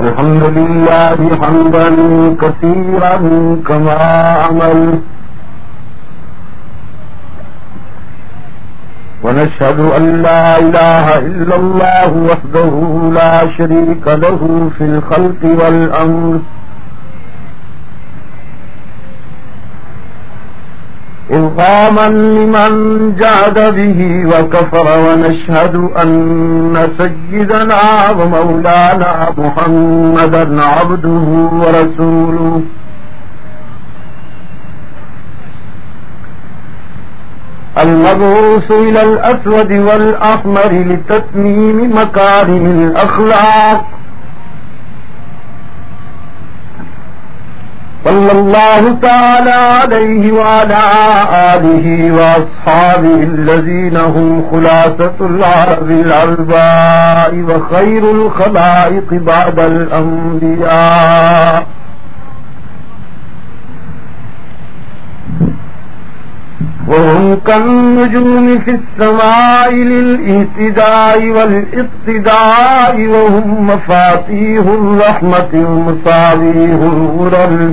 الحمد لله حمدا كثيرا كما عمل ونشهد أن لا إله إلا الله وحده لا شريك له في الخلق والأمر. إرغاما لمن جعد به وكفر ونشهد أن سيدنا ومولانا محمدا عبده ورسوله. المبعوث إلى الأسود والأحمر لتتميم مكارم الأخلاق. صلى الله تعالى عليه وعلى آله وأصحابه الذين هم خلاصة العرب العرباء وخير الخلائق بعد الأنبياء. وهم كالنجوم في السماء للإهتداء والإقتداء وهم مفاتيح الرحمة ومصابيح الغرر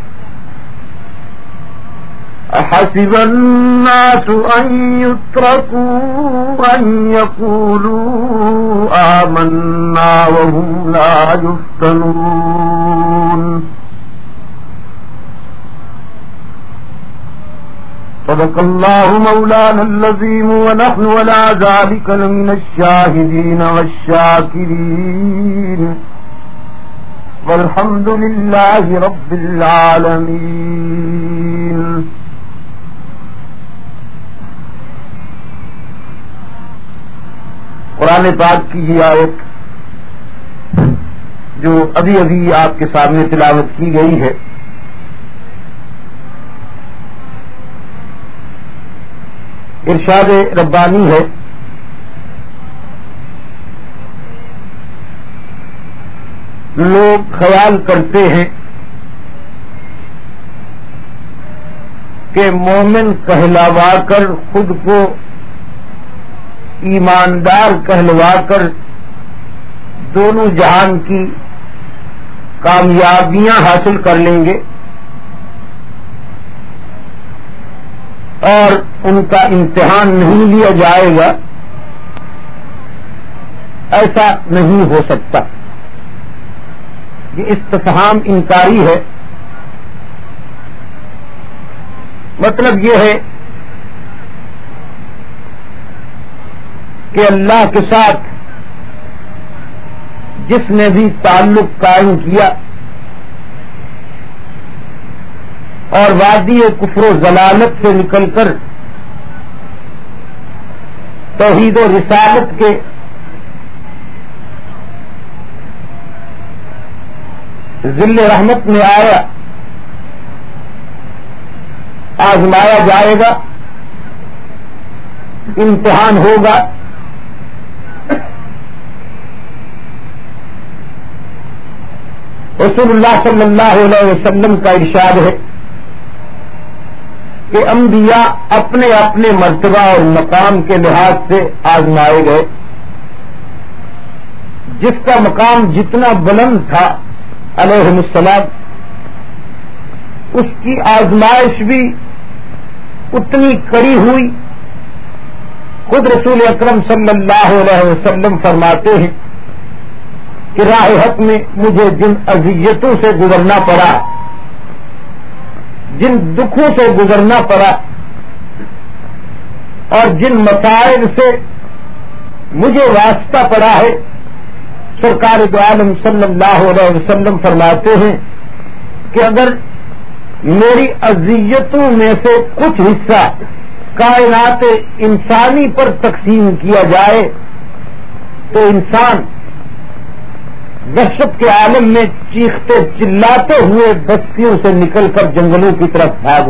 أحسب الناس أن يتركوا أن يقولوا آمنا وهم لا يفتنون. صدق الله مولانا الذين ونحن ولا ذلك لمن الشاهدين والشاكرين. والحمد لله رب العالمين. قرآن پاک کی یہ آیت جو ابھی ابھی آپ کے سامنے تلاوت کی گئی ہے۔ ارشاد ربانی ہے۔ لوگ خیال کرتے ہیں کہ مومن کہلاوا کر خود کو ایماندار کہلوا کر دونوں جہان کی کامیابیاں حاصل کر لیں گے اور ان کا امتحان نہیں لیا جائے گا، ایسا نہیں ہو سکتا۔ یہ استفہام انکاری ہے۔ مطلب یہ ہے کہ اللہ کے ساتھ جس نے بھی تعلق قائم کیا اور وادی کفر و ضلالت سے نکل کر توحید و رسالت کے ذل رحمت میں آیا، آزمایا جائے گا، امتحان ہوگا۔ رسول اللہ صلی اللہ علیہ وسلم کا ارشاد ہے کہ انبیاء اپنے اپنے مرتبہ اور مقام کے لحاظ سے آزمائے گئے۔ جس کا مقام جتنا بلند تھا علیہ السلام، اس کی آزمائش بھی اتنی کڑی ہوئی۔ خود رسول اکرم صلی اللہ علیہ وسلم فرماتے ہیں کہ راہ حق میں مجھے جن اذیتوں سے گزرنا پڑا، جن دکھوں سے گزرنا پڑا، اور جن مسائل سے مجھے واسطہ پڑا ہے، سرکار عالم صلی اللہ علیہ وسلم فرماتے ہیں کہ اگر میری اذیتوں میں سے کچھ حصہ کائنات انسانی پر تقسیم کیا جائے، تو انسان دہشت کے عالم میں چیختے چلاتے ہوئے بستیوں سے نکل کر جنگلوں کی طرف بھاگ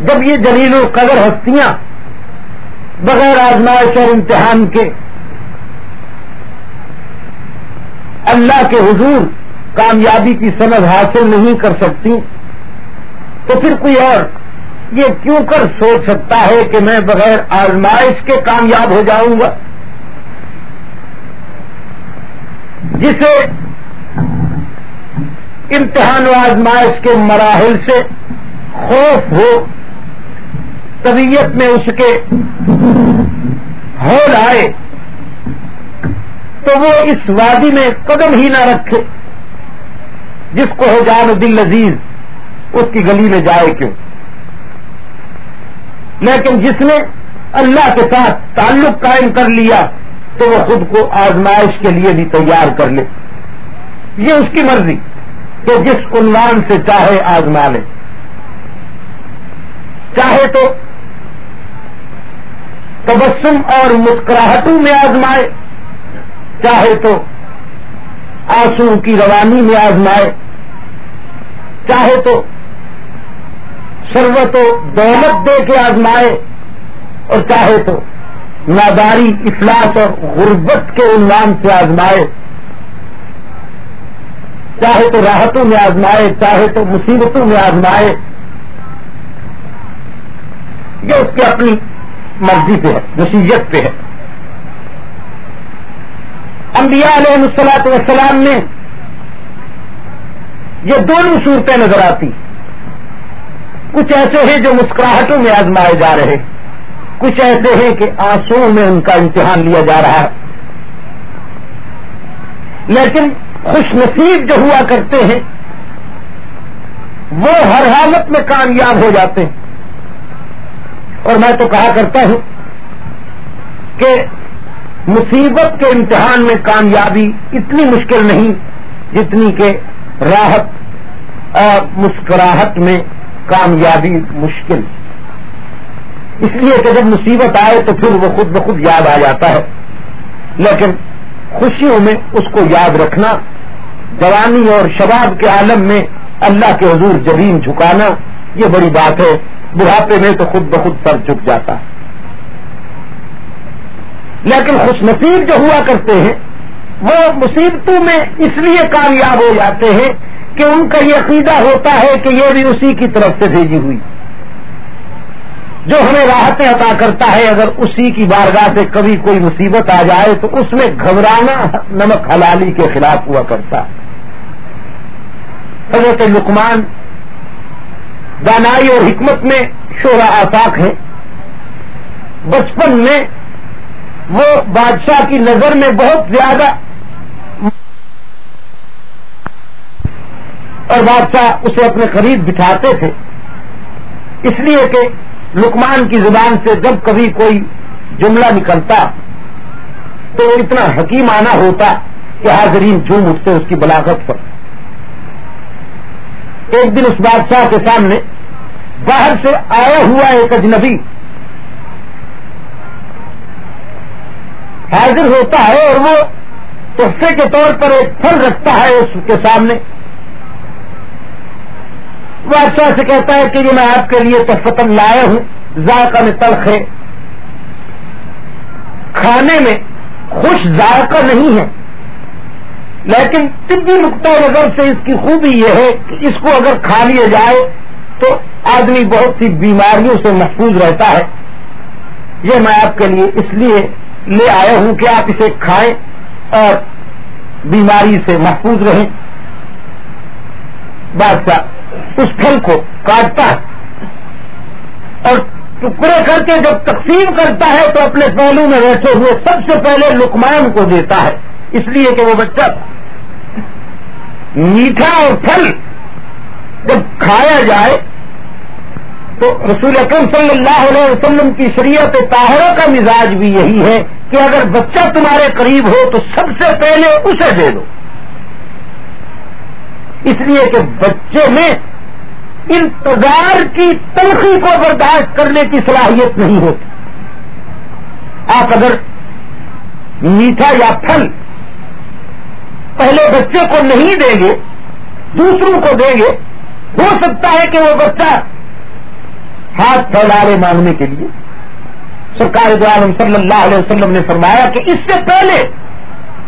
جب یہ جلیل القدر ہستیاں بغیر آزمائش اور امتحان کے اللہ کے حضور کامیابی کی سند حاصل نہیں کر سکتی، تو پھر کوئی اور یہ کیوں کر سوچ سکتا ہے کہ میں بغیر آزمائش کے کامیاب ہو جاؤں گا؟ جسے امتحان و آزمائش کے مراحل سے خوف ہو، طبیعت میں اس کے ہو آئے، تو وہ اس وادی میں قدم ہی نہ رکھے، جس کو ہو جان دل عزیز اس کی گلی میں جائے کیوں؟ لیکن جس نے اللہ کے ساتھ تعلق قائم کر لیا تو وہ خود کو آزمائش کے لیے بھی تیار کر لے۔ یہ اس کی مرضی کہ جس عنوان سے چاہے آزما لے۔ چاہے تو تبسم اور مسکراہٹوں میں آزمائے۔ چاہے تو آنسو کی روانی میں آزمائے۔ چاہے تو سروت و دولت دے کے آزمائے۔ اور چاہے تو ناداری افلاس اور غربت کے عنوان سے آزمائے۔ چاہے تو راحتوں میں آزمائے، چاہے تو مصیبتوں میں آزمائے۔ یہ اس کی اپنی مرضی پہ ہے، نصیحت پہ ہے۔ انبیاء علیہ السلاط والسلام نے یہ دونوں صورتیں نظر آتی۔ کچھ ایسے ہیں جو مسکراہٹوں میں آزمائے جا رہے۔ ہیں کچھ ایسے ہیں کہ آنسو میں ان کا امتحان لیا جا رہا ہے۔ لیکن خوش نصیب جو ہوا کرتے ہیں، وہ ہر حالت میں کامیاب ہو جاتے ہیں۔ اور میں تو کہا کرتا ہوں کہ مصیبت کے امتحان میں کامیابی اتنی مشکل نہیں جتنی کہ راحت اور مسکراہٹ میں کامیابی مشکل۔ اس لیے کہ جب مصیبت آئے تو پھر وہ خود بخود یاد آ جاتا ہے۔ لیکن خوشیوں میں اس کو یاد رکھنا، جوانی اور شباب کے عالم میں اللہ کے حضور جبین جھکانا، یہ بڑی بات ہے۔ بڑھاپے میں تو خود بخود سر جھک جاتا۔ ہے لیکن خوش نصیب جو ہوا کرتے ہیں، وہ مصیبتوں میں اس لیے کامیاب ہو جاتے ہیں کہ ان کا یہ عقیدہ ہوتا ہے کہ یہ بھی اسی کی طرف سے بھیجی ہوئی۔ جو ہمیں راحتیں عطا کرتا ہے، اگر اسی کی بارگاہ سے کبھی کوئی مصیبت آ جائے، تو اس میں گھبرانا، نمک حلالی کے خلاف ہوا کرتا۔ ہے حضرت لکمان دانائی اور حکمت میں شورا آفاق ہے بچپن میں وہ بادشاہ کی نظر میں بہت زیادہ اور بادشاہ اسے اپنے قریب بٹھاتے تھے۔ اس لیے کہ لکمان کی زبان سے جب کبھی کوئی جملہ نکلتا تو اتنا حکیمانہ ہوتا کہ حاضرین جھوم اٹھتے اس کی بلاغت پر۔ ایک دن اس بادشاہ کے سامنے باہر سے آیا ہوا ایک اجنبی حاضر ہوتا ہے اور وہ تحفے کے طور پر ایک پھل رکھتا ہے اس کے سامنے۔ وہ اچھا سے کہتا ہے کہ یہ میں آپ کے لیے تفتن لایا ہوں، ذائقہ میں تلخ ہے۔ کھانے میں خوش ذائقہ نہیں ہے۔ لیکن طبی نقطۂ نظر سے اس کی خوبی یہ ہے کہ اس کو اگر کھا لیا جائے تو آدمی بہت سی بیماریوں سے محفوظ رہتا ہے۔ یہ میں آپ کے لیے اس لیے لے آیا ہوں کہ آپ اسے کھائیں اور بیماری سے محفوظ رہیں۔ بادشاہ اس پھل کو کاٹتا ہے اور ٹکڑے کر کے جب تقسیم کرتا ہے تو اپنے پہلو میں بیٹھے ہوئے سب سے پہلے لکمان کو دیتا ہے۔ اس لیے کہ وہ بچہ میٹھا اور پھل جب کھایا جائے تو رسول اکرم صلی اللہ علیہ وسلم کی شریعت طاہرہ کا مزاج بھی یہی ہے کہ اگر بچہ تمہارے قریب ہو تو سب سے پہلے اسے دے دو۔ اس لیے کہ بچے میں انتظار کی تلخی کو برداشت کرنے کی صلاحیت نہیں ہوتی۔ آپ اگر میٹھا یا پھل پہلے بچے کو نہیں دیں گے، دوسروں کو دیں گے، ہو سکتا ہے کہ وہ بچہ ہاتھ پھیلارے مانگنے کے لیے۔ سرکار دو عالم صلی اللہ علیہ وسلم نے فرمایا کہ اس سے پہلے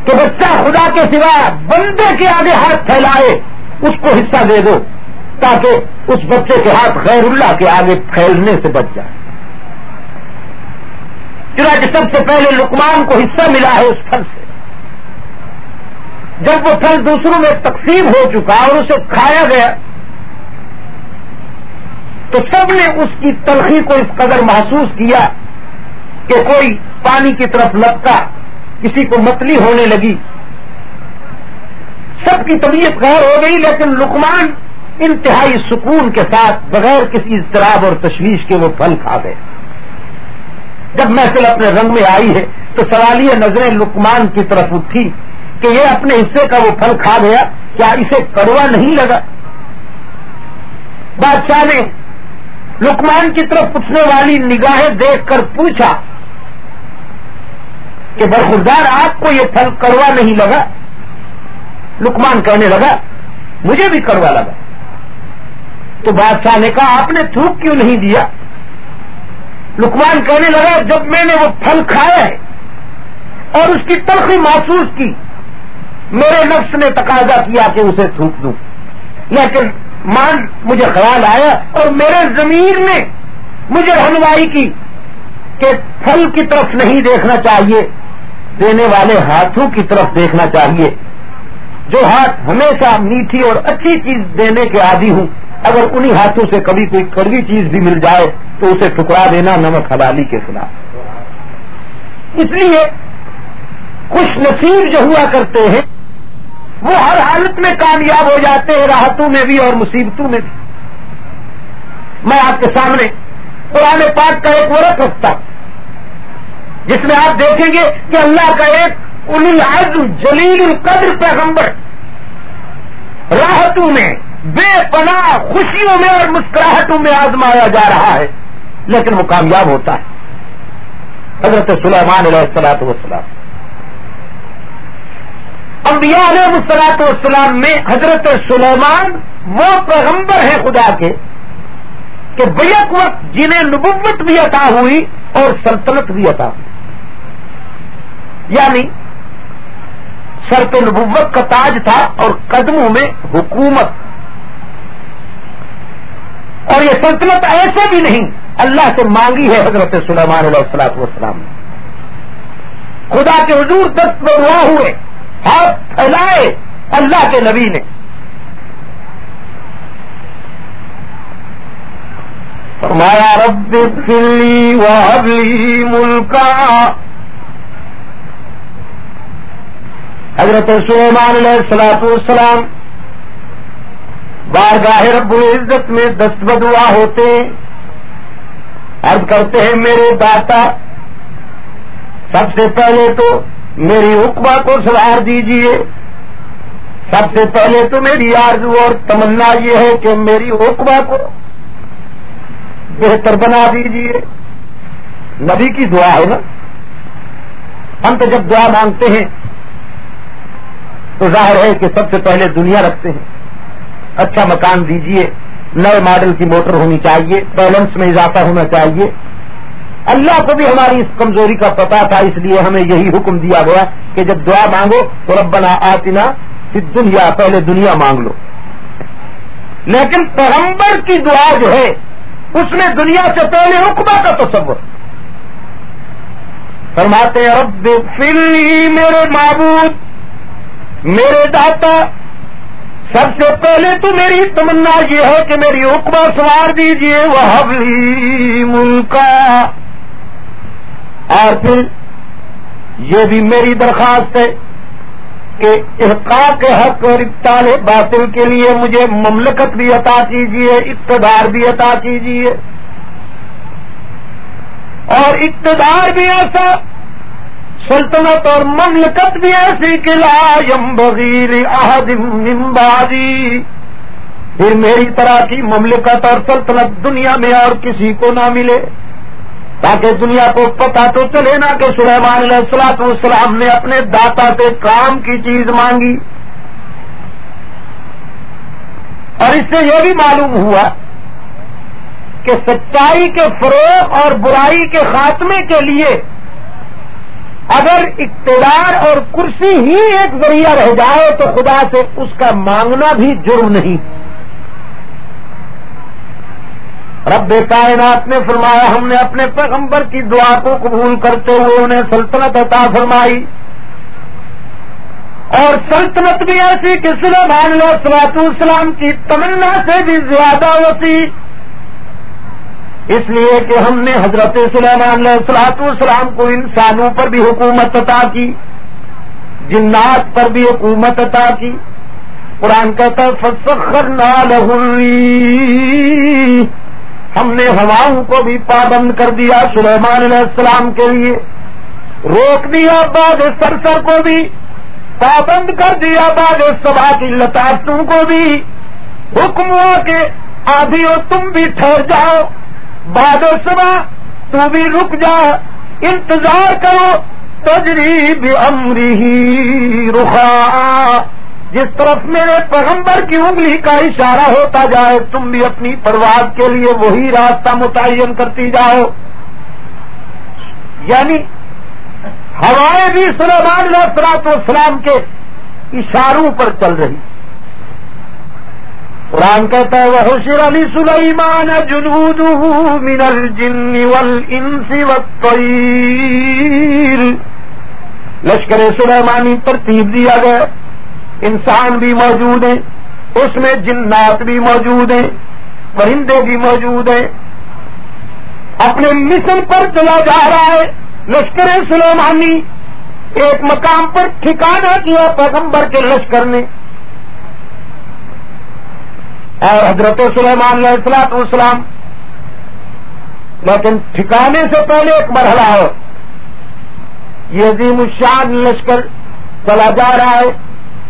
کہ بچہ خدا کے سوا بندے کے آگے ہاتھ پھیلائے۔ اس کو حصہ دے دو تاکہ اس بچے کے ہاتھ غیر اللہ کے آگے پھیلنے سے بچ جائے۔ چنانچہ سب سے پہلے لکمان کو حصہ ملا ہے اس پھل سے۔ جب وہ پھل دوسروں میں تقسیم ہو چکا اور اسے کھایا گیا، تو سب نے اس کی تلخی کو اس قدر محسوس کیا کہ کوئی پانی کی طرف لگتا کسی کو متلی ہونے لگی۔ سب کی طبیعت غیر ہو گئی، لیکن لکمان انتہائی سکون کے ساتھ بغیر کسی اضطراب اور تشویش کے وہ پھل کھا گئے۔ جب محفل اپنے رنگ میں آئی ہے، تو سوالیہ نظریں لکمان کی طرف اٹھی کہ یہ اپنے حصے کا وہ پھل کھا گیا، کیا اسے کڑوا نہیں لگا؟ بادشاہ نے لکمان کی طرف پوچھنے والی نگاہیں دیکھ کر پوچھا کہ برخوردار، آپ کو یہ پھل کڑوا نہیں لگا؟ لکمان کہنے لگا، مجھے بھی کڑوا لگا۔ تو بادشاہ نے کہا، آپ نے تھوک کیوں نہیں دیا؟ لکمان کہنے لگا، جب میں نے وہ پھل کھایا ہے اور اس کی تلخی محسوس کی، میرے نفس نے تقاضا کیا کہ اسے تھوک دوں۔ لیکن مان، مجھے خیال آیا اور میرے زمین نے مجھے رہنمائی کی کہ پھل کی طرف نہیں دیکھنا چاہیے، دینے والے ہاتھوں کی طرف دیکھنا چاہیے۔ جو ہاتھ ہمیشہ میٹھی اور اچھی چیز دینے کے عادی ہوں، اگر انہی ہاتھوں سے کبھی کوئی کڑوی چیز بھی مل جائے، تو اسے ٹکرا دینا نمک حلالی کے خلاف۔ اس لیے خوش نصیب جو ہوا کرتے ہیں، وہ ہر حالت میں کامیاب ہو جاتے ہیں، راحتوں میں بھی اور مصیبتوں میں بھی۔ میں آپ کے سامنے پرانے پاک کا ایک ورق رکھتا ہوں، جس میں آپ دیکھیں گے کہ اللہ کا ایک انل جلیل القدر پیغمبر۔ راحتوں میں، بے پناہ خوشیوں میں اور مسکراہٹوں میں آزمایا جا رہا ہے۔ لیکن وہ کامیاب ہوتا ہے۔ حضرت سلیمان علیہ السلاط وسلام انبیاء علیہ السلاط والسلام میں حضرت سلیمان وہ پیغمبر ہیں خدا کے، کہ بیک وقت جنہیں نبوت بھی عطا ہوئی اور سلطنت بھی عطا ہوئی۔ یعنی سر پہ نبوت کا تاج تھا اور قدموں میں حکومت۔ اور یہ سلطنت ایسے بھی نہیں، اللہ سے مانگی ہے حضرت سلیمان علیہ السلاط والسلام۔ نے خدا کے حضور دست ہوا ہوئے، ہاتھ پھیلائے اللہ کے نبی نے۔ فرمایا، رب فلی وحبلی ملکا۔ حضرت سلیمان علیہ السلاط والسلام بارگاہ رب العزت میں دست بدوا ہوتے عرض کرتے ہیں، میرے داتا، سب سے پہلے تو میری حکمہ کو سوار دیجیے۔ سب سے پہلے تو میری آرزو اور تمنا یہ ہے کہ میری حکمہ کو بہتر بنا دیجیے۔ نبی کی دعا ہے نا؟ ہم تو جب دعا مانگتے ہیں تو ظاہر ہے کہ سب سے پہلے دنیا رکھتے ہیں۔ اچھا مکان دیجیے، نئے ماڈل کی موٹر ہونی چاہیے، بیلنس میں اضافہ ہونا چاہیے۔ اللہ کو بھی ہماری اس کمزوری کا پتا تھا، اس لیے ہمیں یہی حکم دیا گیا کہ جب دعا مانگو تو ربنا آتنا پھر دنیا پہلے دنیا مانگ لو۔ لیکن پیغمبر کی دعا جو ہے، اس میں دنیا سے پہلے حکمہ کا تصور۔ فرماتے رب فلی میرے معبود میرے داتا، سب سے پہلے تو میری تمنا یہ ہے کہ میری حکمہ سوار دیجیے وہ حبلی ملکا اور پھر یہ بھی میری درخواست ہے کہ احقاق حق اور ابتال باطل کے لیے مجھے مملکت بھی عطا کیجیے اقتدار بھی عطا کیجیے اور اقتدار بھی ایسا سلطنت اور مملکت بھی ایسی کہ یم بغیر امبادی پھر میری طرح کی مملکت اور سلطنت دنیا میں اور کسی کو نہ ملے۔ تاکہ دنیا کو پتا تو چلے نا کہ سلیمان علیہ السلاط والسلام نے اپنے داتا سے کام کی چیز مانگی۔ اور اس سے یہ بھی معلوم ہوا کہ سچائی کے فروغ اور برائی کے خاتمے کے لیے اگر اقتدار اور کرسی ہی ایک ذریعہ رہ جائے تو خدا سے اس کا مانگنا بھی جرم نہیں۔ رب کائنات نے فرمایا، ہم نے اپنے پیغمبر کی دعا کو قبول کرتے ہوئے انہیں سلطنت عطا فرمائی۔ اور سلطنت بھی ایسی کہ سلیمان علیہ السلاط السلام کی تمنا سے بھی زیادہ ہوتی۔ اس لیے کہ ہم نے حضرت سلیمان علیہ السلاط السلام کو انسانوں پر بھی حکومت عطا کی، جنات پر بھی حکومت عطا کی۔ قرآن کہتا ہے فسخر ہم نے ہواؤں کو بھی پابند کر دیا سلیمان علیہ السلام کے لیے۔ روک دیا بعد سرسر کو بھی، پابند کر دیا بعد سبھا کی لتافتوں کو بھی۔ حکم ہوا کہ آدھی ہو، تم بھی ٹھہر جاؤ۔ بعد سبا تو بھی رک جا، انتظار کرو، تجریب امری رخا۔ جس طرف میرے پیغمبر کی انگلی کا اشارہ ہوتا جائے، تم بھی اپنی پرواز کے لیے وہی راستہ متعین کرتی جاؤ۔ یعنی ہوائیں بھی سلیمان علیہ السلام کے اشاروں پر چل رہی۔ قرآن کہتا ہے وہ حشر علی سلیمان جنود من الجن والانس والطیر لشکر سلیمانی ترتیب دیا گیا۔ انسان بھی موجود ہیں، اس میں جنات بھی موجود ہیں، پرندے بھی موجود ہیں۔ اپنے مشن پر چلا جا رہا ہے۔ لشکر سلیمانی ایک مقام پر ٹھکانا کیا پیغمبر کے لشکر نے۔ اور حضرت سلیمان علیہ السلاط والسلام، لیکن ٹھکانے سے پہلے ایک مرحلہ ہے۔ یہ عظیم الشان لشکر چلا جا رہا ہے،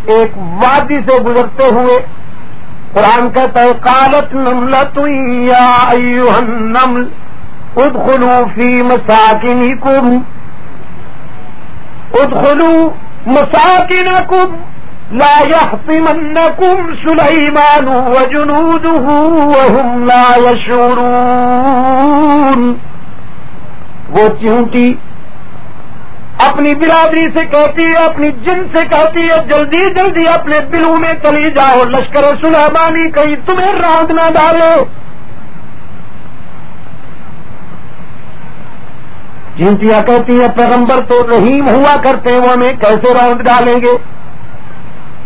ایک وادی سے گزرتے ہوئے۔ قرآن کہتا ہے کالت نملت یا النمل فی مساکنکم۔ ادخلوا مساکنکم۔ لا يحطمنكم سليمان وجنوده وهم لا يشعرون. وہ چونٹی اپنی برادری سے کہتی ہے، اپنی جن سے کہتی ہے، جلدی جلدی اپنے بلوں میں چلی جاؤ، لشکر سلیمانی کہیں تمہیں راند نہ ڈالو۔ چینٹیاں کہتی ہیں، پیغمبر تو رحیم ہوا کرتے ہیں وہ ہمیں کیسے راؤنڈ ڈالیں گے؟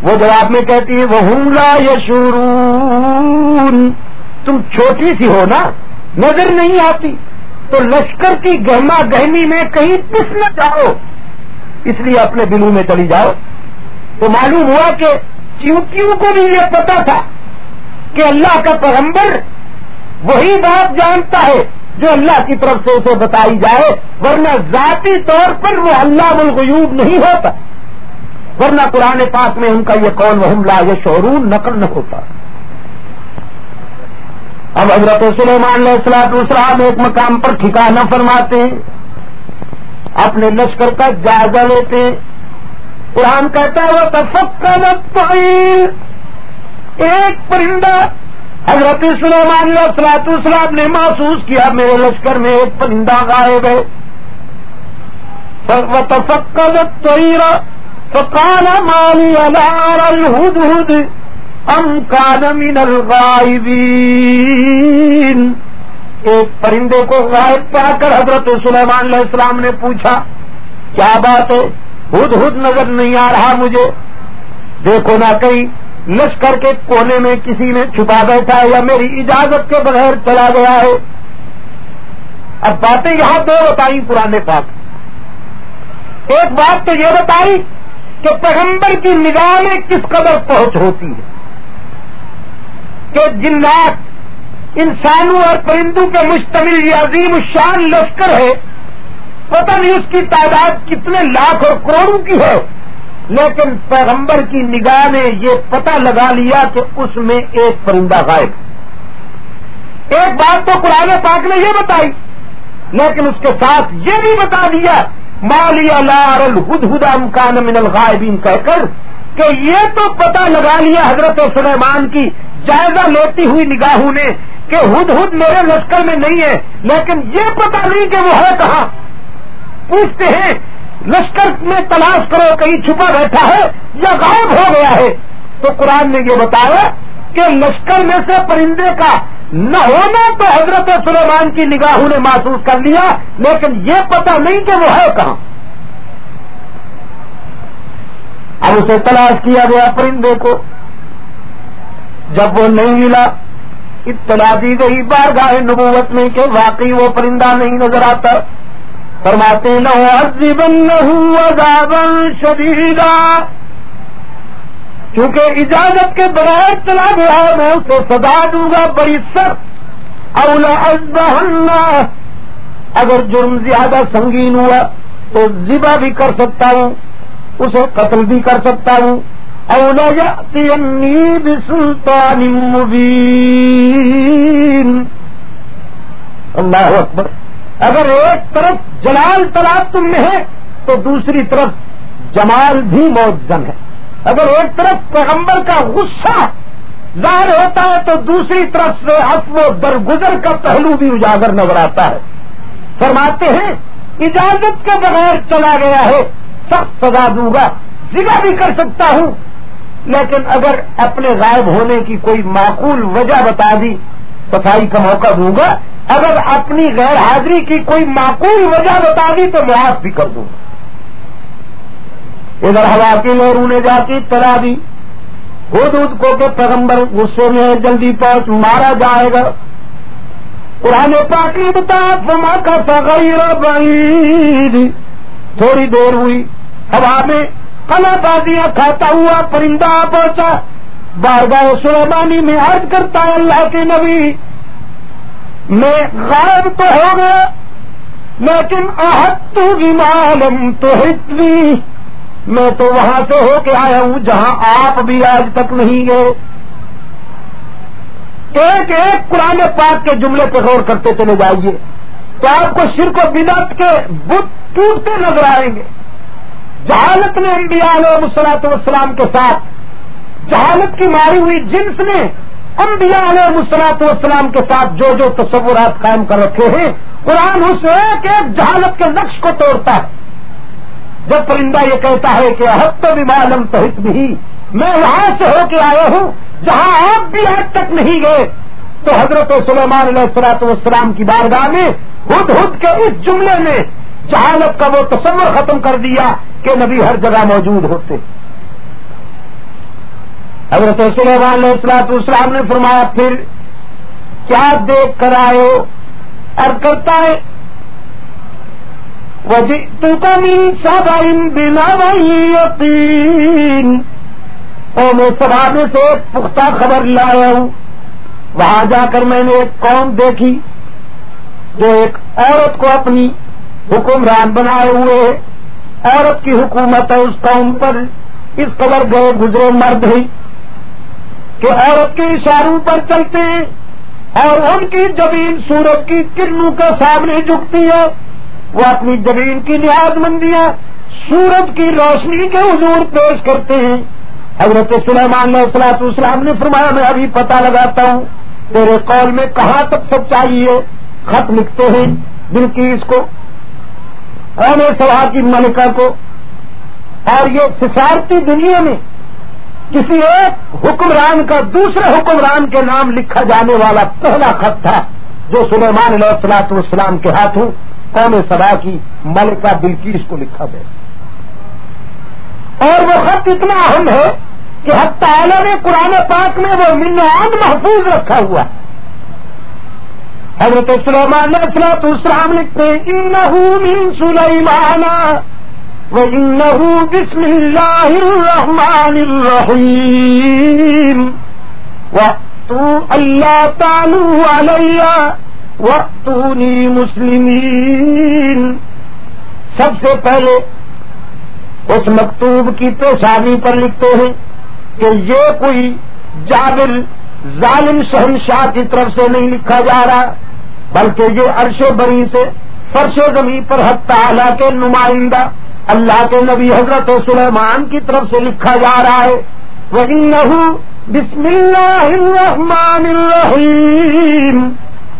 وہ جواب میں کہتی ہے وہ ہوں یشورون تم چھوٹی سی ہو نا، نظر نہیں آتی۔ تو لشکر کی گہما گہمی میں کہیں پس نہ جاؤ۔ اس لیے اپنے بلو میں چلی جاؤ۔ تو معلوم ہوا کہ چیوٹیوں کو بھی یہ پتا تھا کہ اللہ کا پیغمبر وہی بات جانتا ہے جو اللہ کی طرف سے اسے بتائی جائے، ورنہ ذاتی طور پر وہ اللہ الغیوب نہیں ہوتا۔ ورنہ قرآن پاک میں ان کا یہ کون وہ لا یہ شورون نقل نہ ہوتا اب حضرت سلیمان علیہ السلام اسلام ایک مقام پر ٹھکانہ فرماتے ہیں، اپنے لشکر کا جائزہ لیتے ہیں۔ قرآن کہتا ہے وہ تفق ایک پرندہ حضرت سلیمان علیہ السلاط اسلام نے محسوس کیا، میرے لشکر میں ایک پرندہ غائب ہے۔ وہ تفق فقال مالي نار الهدهد ام كان من الغائبين. ایک پرندے کو غائب پا کر حضرت سلیمان علیہ السلام نے پوچھا، کیا بات ہے؟ ہد ہد نظر نہیں آ رہا مجھے۔ دیکھو نہ کہیں لشکر کے کونے میں کسی نے چھپا بیٹھا ہے یا میری اجازت کے بغیر چلا گیا ہے۔ اب باتیں یہاں دو بتائی پرانے پاک۔ ایک بات تو یہ بتائی کہ پیغمبر کی نگاہ میں کس قدر پہنچ ہوتی ہے کہ جنات انسانوں اور پرندوں کے مشتمل یہ عظیم الشان لشکر ہے پتہ نہیں اس کی تعداد کتنے لاکھ اور کروڑوں کی ہے۔ لیکن پیغمبر کی نگاہ نے یہ پتہ لگا لیا کہ اس میں ایک پرندہ غائب ایک بات تو قرآن پاک نے یہ بتائی، لیکن اس کے ساتھ یہ بھی بتا دیا مالی الار الہد امکان من الغائبین کہہ کر کہ یہ تو پتہ لگا لیا حضرت سلیمان کی، جائزہ لیتی ہوئی نگاہوں نے کہ ہد ہد میرے لشکر میں نہیں ہے، لیکن یہ پتا نہیں کہ وہ ہے کہاں۔ پوچھتے ہیں، لشکر میں تلاش کرو، کہیں چھپا بیٹھا ہے یا غائب ہو گیا ہے۔ تو قرآن نے یہ بتایا کہ لشکر میں سے پرندے کا نہ ہونا تو حضرت سلیمان کی نگاہوں نے محسوس کر لیا، لیکن یہ پتا نہیں کہ وہ ہے کہاں۔ اب اسے تلاش کیا گیا پرندے کو۔ جب وہ نہیں ملا، اطلاع دی گئی بارگاہ نبوت میں کہ واقعی وہ پرندہ نہیں نظر آتا۔ فرماتے نہ شدیدہ چونکہ اجازت کے بغیر چلا گیا میں اسے سزا دوں گا بڑی سر اولا اگر جرم زیادہ سنگین ہوا تو ذبح بھی کر سکتا ہوں، اسے قتل بھی کر سکتا ہوں۔ اولا بسلطان مبین۔ اللہ اکبر۔ اگر ایک طرف جلال تلاب تم میں ہے، تو دوسری طرف جمال بھی موجن ہے۔ اگر ایک طرف پیغمبر کا غصہ ظاہر ہوتا ہے تو دوسری طرف سے حسب و درگزر کا پہلو بھی اجاگر نظر آتا ہے۔ فرماتے ہیں، اجازت کے بغیر چلا گیا ہے، سخت سزا دوں گا ذکر بھی کر سکتا ہوں۔ لیکن اگر اپنے غائب ہونے کی کوئی معقول وجہ بتا دی، صفائی کا موقع دوں گا۔ اگر اپنی غیر حاضری کی کوئی معقول وجہ بتا دی تو معاف بھی کر دوں گا۔ ادھر ہوا کی لہروں نے جا کی تلا دی۔ خود کو کہ پیغمبر غصے میں جلدی پہنچ مارا جائے گا۔ پرانے پاکی بتا فما کا تغیر بعید۔ تھوڑی دیر ہوئی۔ ہوا میں کلا بازیاں کھاتا ہوا، پرندہ پہنچا۔ بارگاہ سلیمانی میں عرض کرتا ہے اللہ کے نبی، میں غائب تو ہو گیا، لیکن آہت تو معلوم تو ہتنی میں تو وہاں سے ہو کے آیا ہوں جہاں آپ بھی آج تک نہیں گئے۔ ایک ایک قرآن پاک کے جملے پہ غور کرتے چلے جائیے۔ تو آپ کو شرک و بدعت کے بت ٹوٹتے نظر آئیں گے۔ جہالت نے انبیاء علیہ مسلاط والسلام کے ساتھ جہالت کی ماری ہوئی جنس نے انبیاء علیہ مسلاط والسلام کے ساتھ جو جو تصورات قائم کر رکھے ہیں، قرآن اس ایک ایک جہالت کے نقش کو توڑتا ہے۔ جب پرندہ یہ کہتا ہے کہ حد تو بھی معلوم تو بھی میں وہاں سے ہو کے آیا ہوں، جہاں آپ بھی آج تک نہیں گئے۔ تو حضرت سلیمان علیہ السلاط والسلام کی بارگاہ میں ہد ہد کے اس جملے میں جہالت کا وہ تصور ختم کر دیا کہ نبی ہر جگہ موجود ہوتے۔ حضرت سلیمان علیہ السلاط اسلام نے فرمایا، پھر کیا دیکھ کر آئے اور کرتا ہے وجی تو کمی سب بنا اور میں سبھانے سے پختہ خبر لایا ہوں. وہاں جا کر میں نے ایک قوم دیکھی جو ایک عورت کو اپنی حکمران بنائے ہوئے عورت کی حکومت ہے اس قوم پر. اس قدر گئے، گزرے، مرد ہی کہ عورت کے اشاروں پر چلتے ہیں اور ان کی زمین سورج کی کرنوں کے سامنے جھکتی ہے. وہ اپنی زمین کی لحاظ مندیاں، سورج کی روشنی کے حضور پیش کرتے ہیں۔ حضرت سلیمان علیہ السلاط اسلام نے فرمایا، میں ابھی پتہ لگاتا ہوں تیرے قول میں کہاں تک سچائی ہے۔ خط لکھتے ہیں دل کی اس کو، قوم سبھا کی ملکہ کو۔ اور یہ سفارتی دنیا میں کسی ایک حکمران کا دوسرے حکمران کے نام لکھا جانے والا پہلا خط تھا، جو سلیمان علیہ السلاط والسلام کے ہاتھوں قوم سبا کی ملکہ بلکیس کو لکھا گیا اور وہ خط اتنا اہم ہے کہ حد تعالیٰ نے قرآن پاک میں وہ منوان محفوظ رکھا ہوا ہے۔ حضرت سلیمان السلام اسلام لکھتے انہو من سلیمان و انہو بسم اللہ الرحمن الرحیم۔ وقتو اللہ تعالو علیہ وقتونی مسلمین سب سے پہلے اس مکتوب کی پیشانی پر لکھتے ہیں کہ یہ کوئی جابر ظالم شہنشاہ کی طرف سے نہیں لکھا جا رہا، بلکہ یہ عرش بری سے فرش زمین پر حد تعالی کے نمائندہ، اللہ کے نبی حضرت سلیمان کی طرف سے لکھا جا رہا ہے۔ وہ بسم اللہ الرحمن الرحیم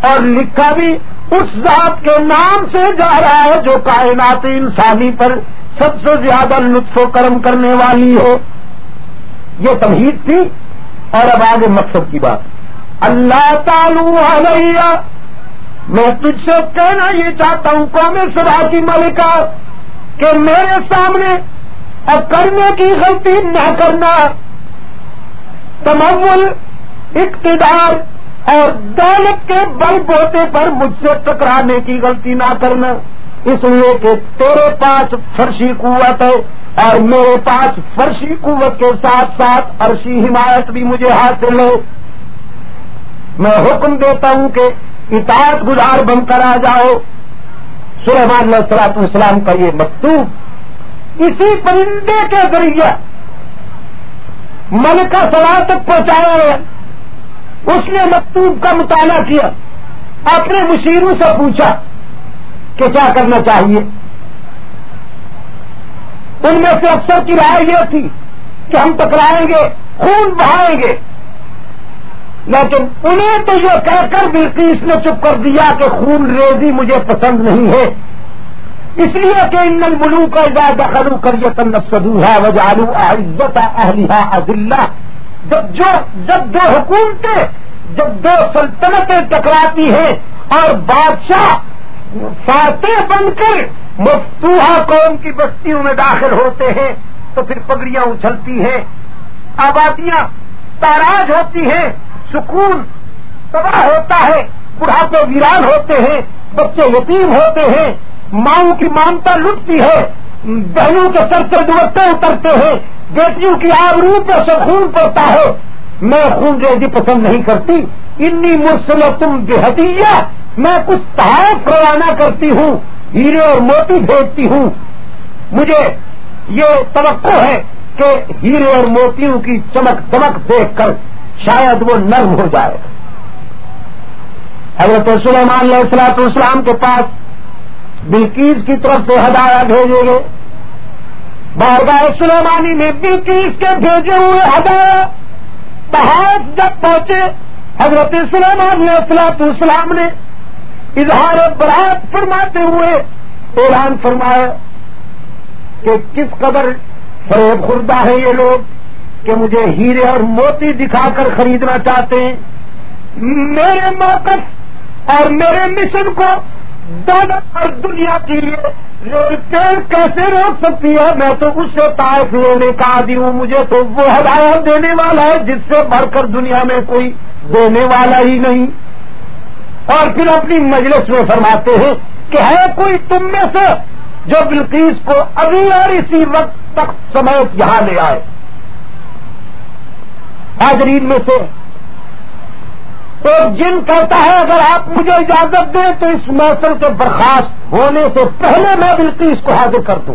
اور لکھا بھی اس ذات کے نام سے جا رہا ہے جو کائنات انسانی پر سب سے زیادہ لطف و کرم کرنے والی ہو۔ یہ تمہید تھی۔ اور اب آگے مقصد کی بات۔ اللہ تعالی علیہ۔ میں تجھ سے کہنا یہ چاہتا ہوں، قوم سرا کی ملکہ، کہ میرے سامنے اب کرنے کی غلطی نہ کرنا۔ تمول، اقتدار اور دولت کے بل بوتے پر مجھ سے ٹکرانے کی غلطی نہ کرنا۔ اس لیے کہ تیرے پاس فرشی قوت ہے اور میرے پاس فرشی قوت کے ساتھ ساتھ عرشی حمایت بھی مجھے حاصل ہے۔ میں حکم دیتا ہوں کہ اطاعت گزار بن کر آ جاؤ۔ سلیمان علیہ السلاط اسلام کا یہ مکتوب اسی پرندے کے ذریعے من کا سوال تک پہنچایا۔ ہے اس نے مکتوب کا مطالعہ کیا، اپنے مشیروں سے پوچھا کہ کیا کرنا چاہیے۔ ان میں سے اکثر کی رائے یہ تھی کہ ہم ٹکرائیں گے، خون بہائیں گے۔ لیکن انہیں تو یہ کہہ کر بلکیس نے چپ کر دیا کہ خون ریزی مجھے پسند نہیں ہے۔ اس لیے کہ ان ملو کا دخلو کر یہ سدو ہے وجالو عزت اہلیہ عدلہ جب جو جب دو حکومتیں، جب دو سلطنتیں ٹکراتی ہیں اور بادشاہ فاتح بن کر مفتوحا قوم کی بستیوں میں داخل ہوتے ہیں، تو پھر پگڑیاں اچھلتی ہیں، آبادیاں تاراج ہوتی ہیں، سکون تباہ ہوتا ہے، بڑھاپے ویران ہوتے ہیں، بچے یتیم ہوتے ہیں، ماؤں کی مانتا لٹتی ہے بہنوں کے سر سے دوتے اترتے ہیں، بیٹیوں کی آبرو پہ سکون پڑتا ہے۔ میں خون ریزی پسند نہیں کرتی۔ انی مسلم تم بےحدیہ میں کچھ تحائف روانہ کرتی ہوں، ہیرے اور موتی بھیجتی ہوں۔ مجھے یہ توقع ہے کہ ہیرے اور موتیوں کی چمک دمک دیکھ کر شاید وہ نرم ہو جائے۔ حضرت سلیمان علیہ السلاط اسلام کے پاس بلکیز کی طرف سے ہدایہ بھیجے گئے۔ بارگاہ سلیمانی میں بلکیز کے بھیجے ہوئے ہدایہ بحث جب پہنچے، حضرت سلیمان علیہ السلاط اسلام نے اظہار برات فرماتے ہوئے اعلان فرمایا کہ کس قدر فریب خوردہ ہے یہ لوگ کہ مجھے ہیرے اور موتی دکھا کر خریدنا چاہتے ہیں۔ میرے موقف اور میرے مشن کو دولت اور دنیا کے لیے ریل کیسے روک سکتی ہے؟ میں تو اس سے تائف لینے کا آدھی ہوں۔ مجھے تو وہ ہدایت دینے والا ہے جس سے بڑھ کر دنیا میں کوئی دینے والا ہی نہیں۔ اور پھر اپنی مجلس میں فرماتے ہیں کہ ہے کوئی تم میں سے جو بلکیس کو ابھی اور اسی وقت تک سمیت یہاں لے آئے۔ حاضرین میں سے تو جن کہتا ہے، اگر آپ مجھے اجازت دیں تو اس موسم کے برخاست ہونے سے پہلے میں بالکل اس کو حاضر کر دوں۔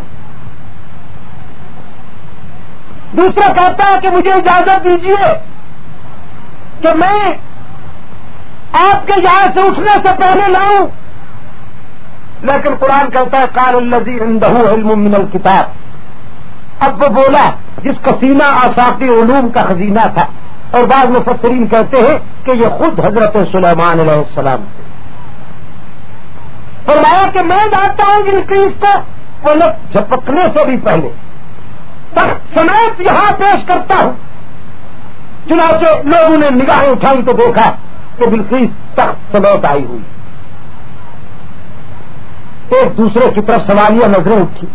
دوسرا کہتا ہے کہ مجھے اجازت دیجیے کہ میں آپ کے یہاں سے اٹھنے سے پہلے لاؤں۔ لیکن قرآن کہتا ہے کار الزی اندہ علم من الکتاب اب وہ بولا، جس کا سینہ آساقی علوم کا خزینہ تھا۔ اور بعض مفسرین کہتے ہیں کہ یہ خود حضرت سلیمان علیہ السلام تھے۔ فرمایا کہ میں جانتا ہوں انکریز کو وہ لوگ جھپکنے سے بھی پہلے۔ تخت سمیت یہاں پیش کرتا ہوں۔ چنانچہ لوگوں نے نگاہیں اٹھائی تو دیکھا کہ بالکل تخت سمیت آئی ہوئی۔ ایک دوسرے کی طرف سوالیہ نظریں اٹھی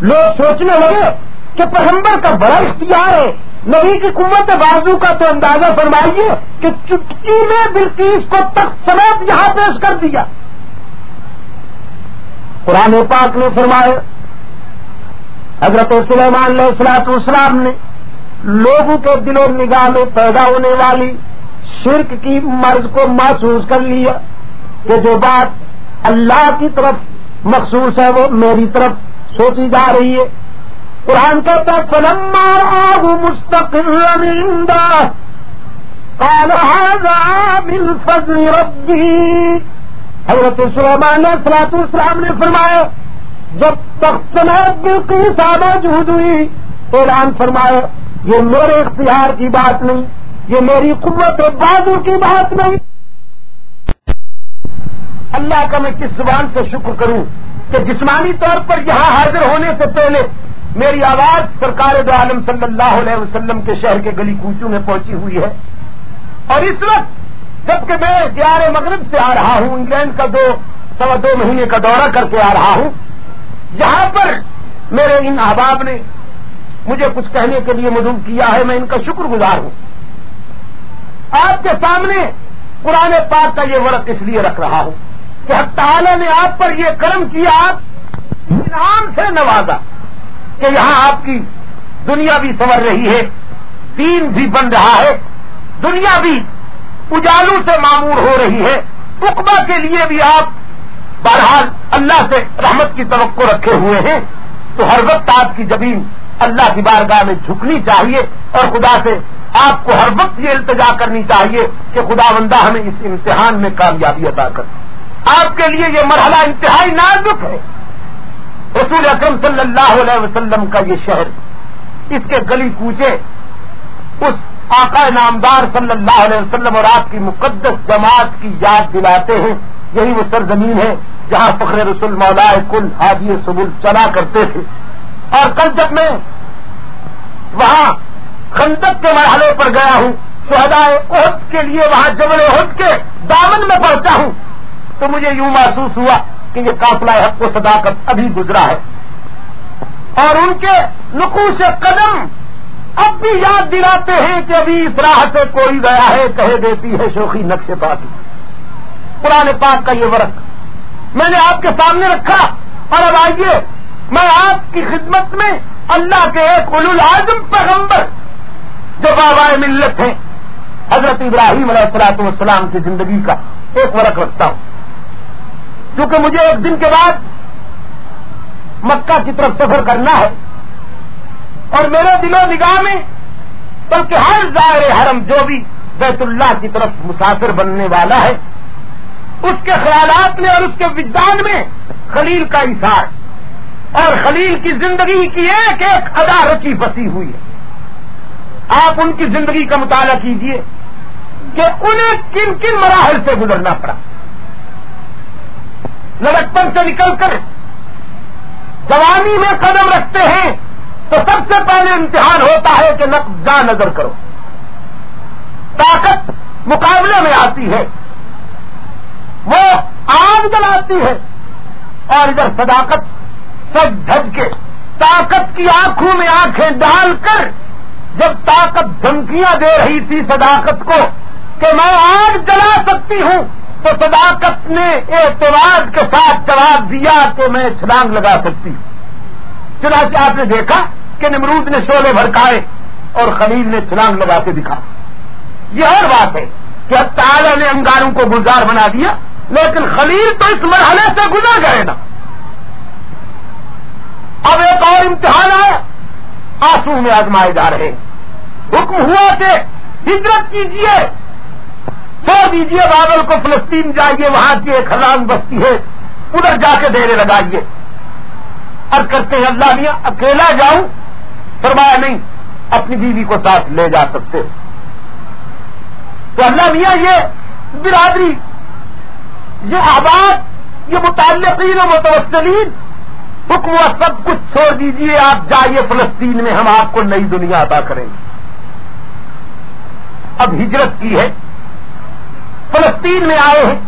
لوگ سوچنے لگے کہ پیغمبر کا بڑا اختیار ہے۔ نبی کی قوت بازو کا تو اندازہ فرمائیے کہ چٹکی میں بلکیس کو تخت سمیت یہاں پیش کر دیا۔ قرآن پاک نے فرمایا، حضرت سلیمان علیہ السلاط اسلام نے لوگوں کے دل و نگاہ میں پیدا ہونے والی شرک کی مرض کو محسوس کر لیا کہ جو بات اللہ کی طرف مخصوص ہے، وہ میری طرف سوچی جا رہی ہے۔ قرآن کہتا فلما آگو مستقل قال هذا من فضل ربی حضرت سلیمان سلاط السلام نے فرمایا، جب تخت سمیت بالکل موجود ہوئی اعلان فرمایا، یہ میرے اختیار کی بات نہیں، یہ میری قوت بازو کی بات نہیں۔ اللہ کا میں کس زبان سے شکر کروں کہ جسمانی طور پر یہاں حاضر ہونے سے پہلے میری آواز سرکار دو عالم صلی اللہ علیہ وسلم کے شہر کے گلی کوچوں میں پہنچی ہوئی ہے۔ اور اس وقت جبکہ میں دیار مغرب سے آ رہا ہوں، انگلینڈ کا دو، سوا دو مہینے کا دورہ کر کے آ رہا ہوں۔ یہاں پر میرے ان احباب نے مجھے کچھ کہنے کے لیے مدعو کیا ہے، میں ان کا شکر گزار ہوں۔ آپ کے سامنے پرانے پاک کا یہ ورق اس لیے رکھ رہا ہوں کہ تعالی نے آپ پر یہ کرم کیا، آپ انعام سے نوازا۔ کہ یہاں آپ کی دنیا بھی سنور رہی ہے، دین بھی بن رہا ہے، دنیا بھی اجالو سے معمور ہو رہی ہے۔ اقبا کے لیے بھی آپ بہرحال اللہ سے رحمت کی توقع رکھے ہوئے ہیں۔ تو ہر وقت آپ کی زمین اللہ کی بارگاہ میں جھکنی چاہیے اور خدا سے آپ کو ہر وقت یہ التجا کرنی چاہیے کہ خدا بندہ ہمیں اس امتحان میں کامیابی ادا کر آپ کے لیے یہ مرحلہ انتہائی نازک ہے۔ رسول اکرم صلی اللہ علیہ وسلم کا یہ شہر، اس کے گلی کوچے، اس آقا نامدار صلی اللہ علیہ وسلم اور آپ کی مقدس جماعت کی یاد دلاتے ہیں۔ یہی وہ سرزمین ہے جہاں فخر رسول مولا کل حاجی سبل چلا کرتے تھے۔ اور کل جب میں وہاں خندق کے مرحلے پر گیا ہوں، شہدائے عہد کے لیے وہاں جبل عہد کے دامن میں پہنچا ہوں، تو مجھے یوں محسوس ہوا کہ یہ قافلہ حق و صداقت ابھی گزرا ہے۔ اور ان کے نقوش قدم اب بھی یاد دلاتے ہیں کہ ابھی اس راہ سے کوئی گیا ہے، کہہ دیتی ہے شوخی نقش پاکی پرانے پاک کا یہ ورق میں نے آپ کے سامنے رکھا۔ اور اب آئیے، میں آپ کی خدمت میں اللہ کے ایک اول العظم پیغمبر جو بابا ملت ہیں، حضرت ابراہیم علیہ السلاط والسلام کی زندگی کا ایک ورق رکھتا ہوں۔ کیونکہ مجھے ایک دن کے بعد مکہ کی طرف سفر کرنا ہے اور میرے دل و نگاہ میں بلکہ ہر ظاہر حرم جو بھی بیت اللہ کی طرف مسافر بننے والا ہے، اس کے خیالات میں اور اس کے وجدان میں خلیل کا اثار اور خلیل کی زندگی کی ایک ایک ادا رچی بسی ہوئی ہے۔ آپ ان کی زندگی کا مطالعہ کیجیے کہ انہیں کن کن مراحل سے گزرنا پڑا۔ لڑکپن سے نکل کر جوانی میں قدم رکھتے ہیں، تو سب سے پہلے امتحان ہوتا ہے کہ جا نظر کرو۔ طاقت مقابلے میں آتی ہے۔ وہ آگ جلاتی ہے۔ اور ادھر صداقت سب دھج کے طاقت کی آنکھوں میں آنکھیں ڈال کر جب طاقت دھمکیاں دے رہی تھی صداقت کو کہ میں آگ جلا سکتی ہوں تو صداقت نے اعتماد کے ساتھ جواب دیا کہ میں چھلانگ لگا سکتی ہوں۔ چنانچہ آپ نے دیکھا کہ نمرود نے شعلے بھڑکائے اور خلیل نے چھلانگ لگا کے دکھا۔ یہ اور بات ہے کہ اب تعالیٰ نے انگاروں کو گلزار بنا دیا، لیکن خلیل تو اس مرحلے سے گزر گئے نا اب ایک اور امتحان ہے آنسو میں آزمائے جا رہے۔ حکم ہوا کہ ہجرت کیجیے چھوڑ دیجیے بابل کو فلسطین جائیے، وہاں کی ایک ہزار بستی ہے، ادھر جا کے ڈیرے لگائیے۔ اور کرتے ہیں، اللہ میاں، اکیلا جاؤں؟ فرمایا، نہیں، اپنی بیوی کو ساتھ لے جا سکتے۔ تو اللہ میاں، یہ برادری، یہ آباد، یہ متعلقین و متوسلین، حکم و سب کچھ چھوڑ دیجیے، آپ جائیے فلسطین میں، ہم آپ کو نئی دنیا عطا کریں گے۔ اب ہجرت کی ہے۔ فلسطین میں آئے ہیں۔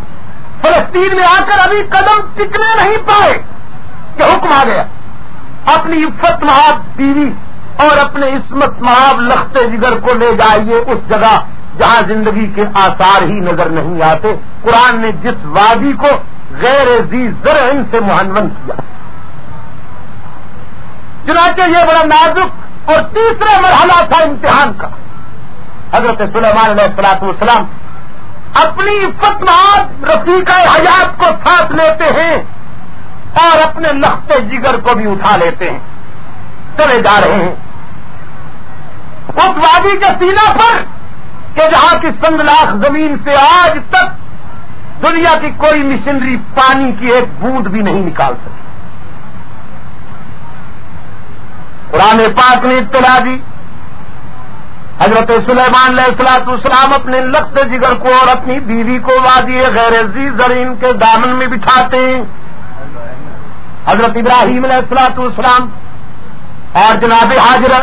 فلسطین میں آ کر ابھی قدم ٹکنے نہیں پائے کہ حکم آ گیا۔ اپنی عفت محاب بیوی اور اپنے عصمت محاب لختے جگر کو لے جائیے اس جگہ جہاں زندگی کے آثار ہی نظر نہیں آتے۔ قرآن نے جس وادی کو غیر زی زرعن سے مہنون کیا۔ چنانچہ یہ بڑا نازک اور تیسرا مرحلہ تھا امتحان کا۔ حضرت سلیمان علیہ السلاط والسلام اپنی عفت رفیقہ حیات کو ساتھ لیتے ہیں اور اپنے لختے جگر کو بھی اٹھا لیتے ہیں۔ چلے جا رہے ہیں۔ اس وادی کے سینا پر کہ جہاں کی سنگ لاکھ زمین سے آج تک دنیا کی کوئی مشنری پانی کی ایک بوند بھی نہیں نکال سکی۔ قرآن پاک نے اطلاع دی حضرت سلیمان علیہ السلاط اسلام اپنے لخت جگر کو اور اپنی بیوی کو وادی غیر زرین کے دامن میں بٹھاتے ہیں۔ حضرت ابراہیم علیہ السلاط اسلام اور جناب حاضر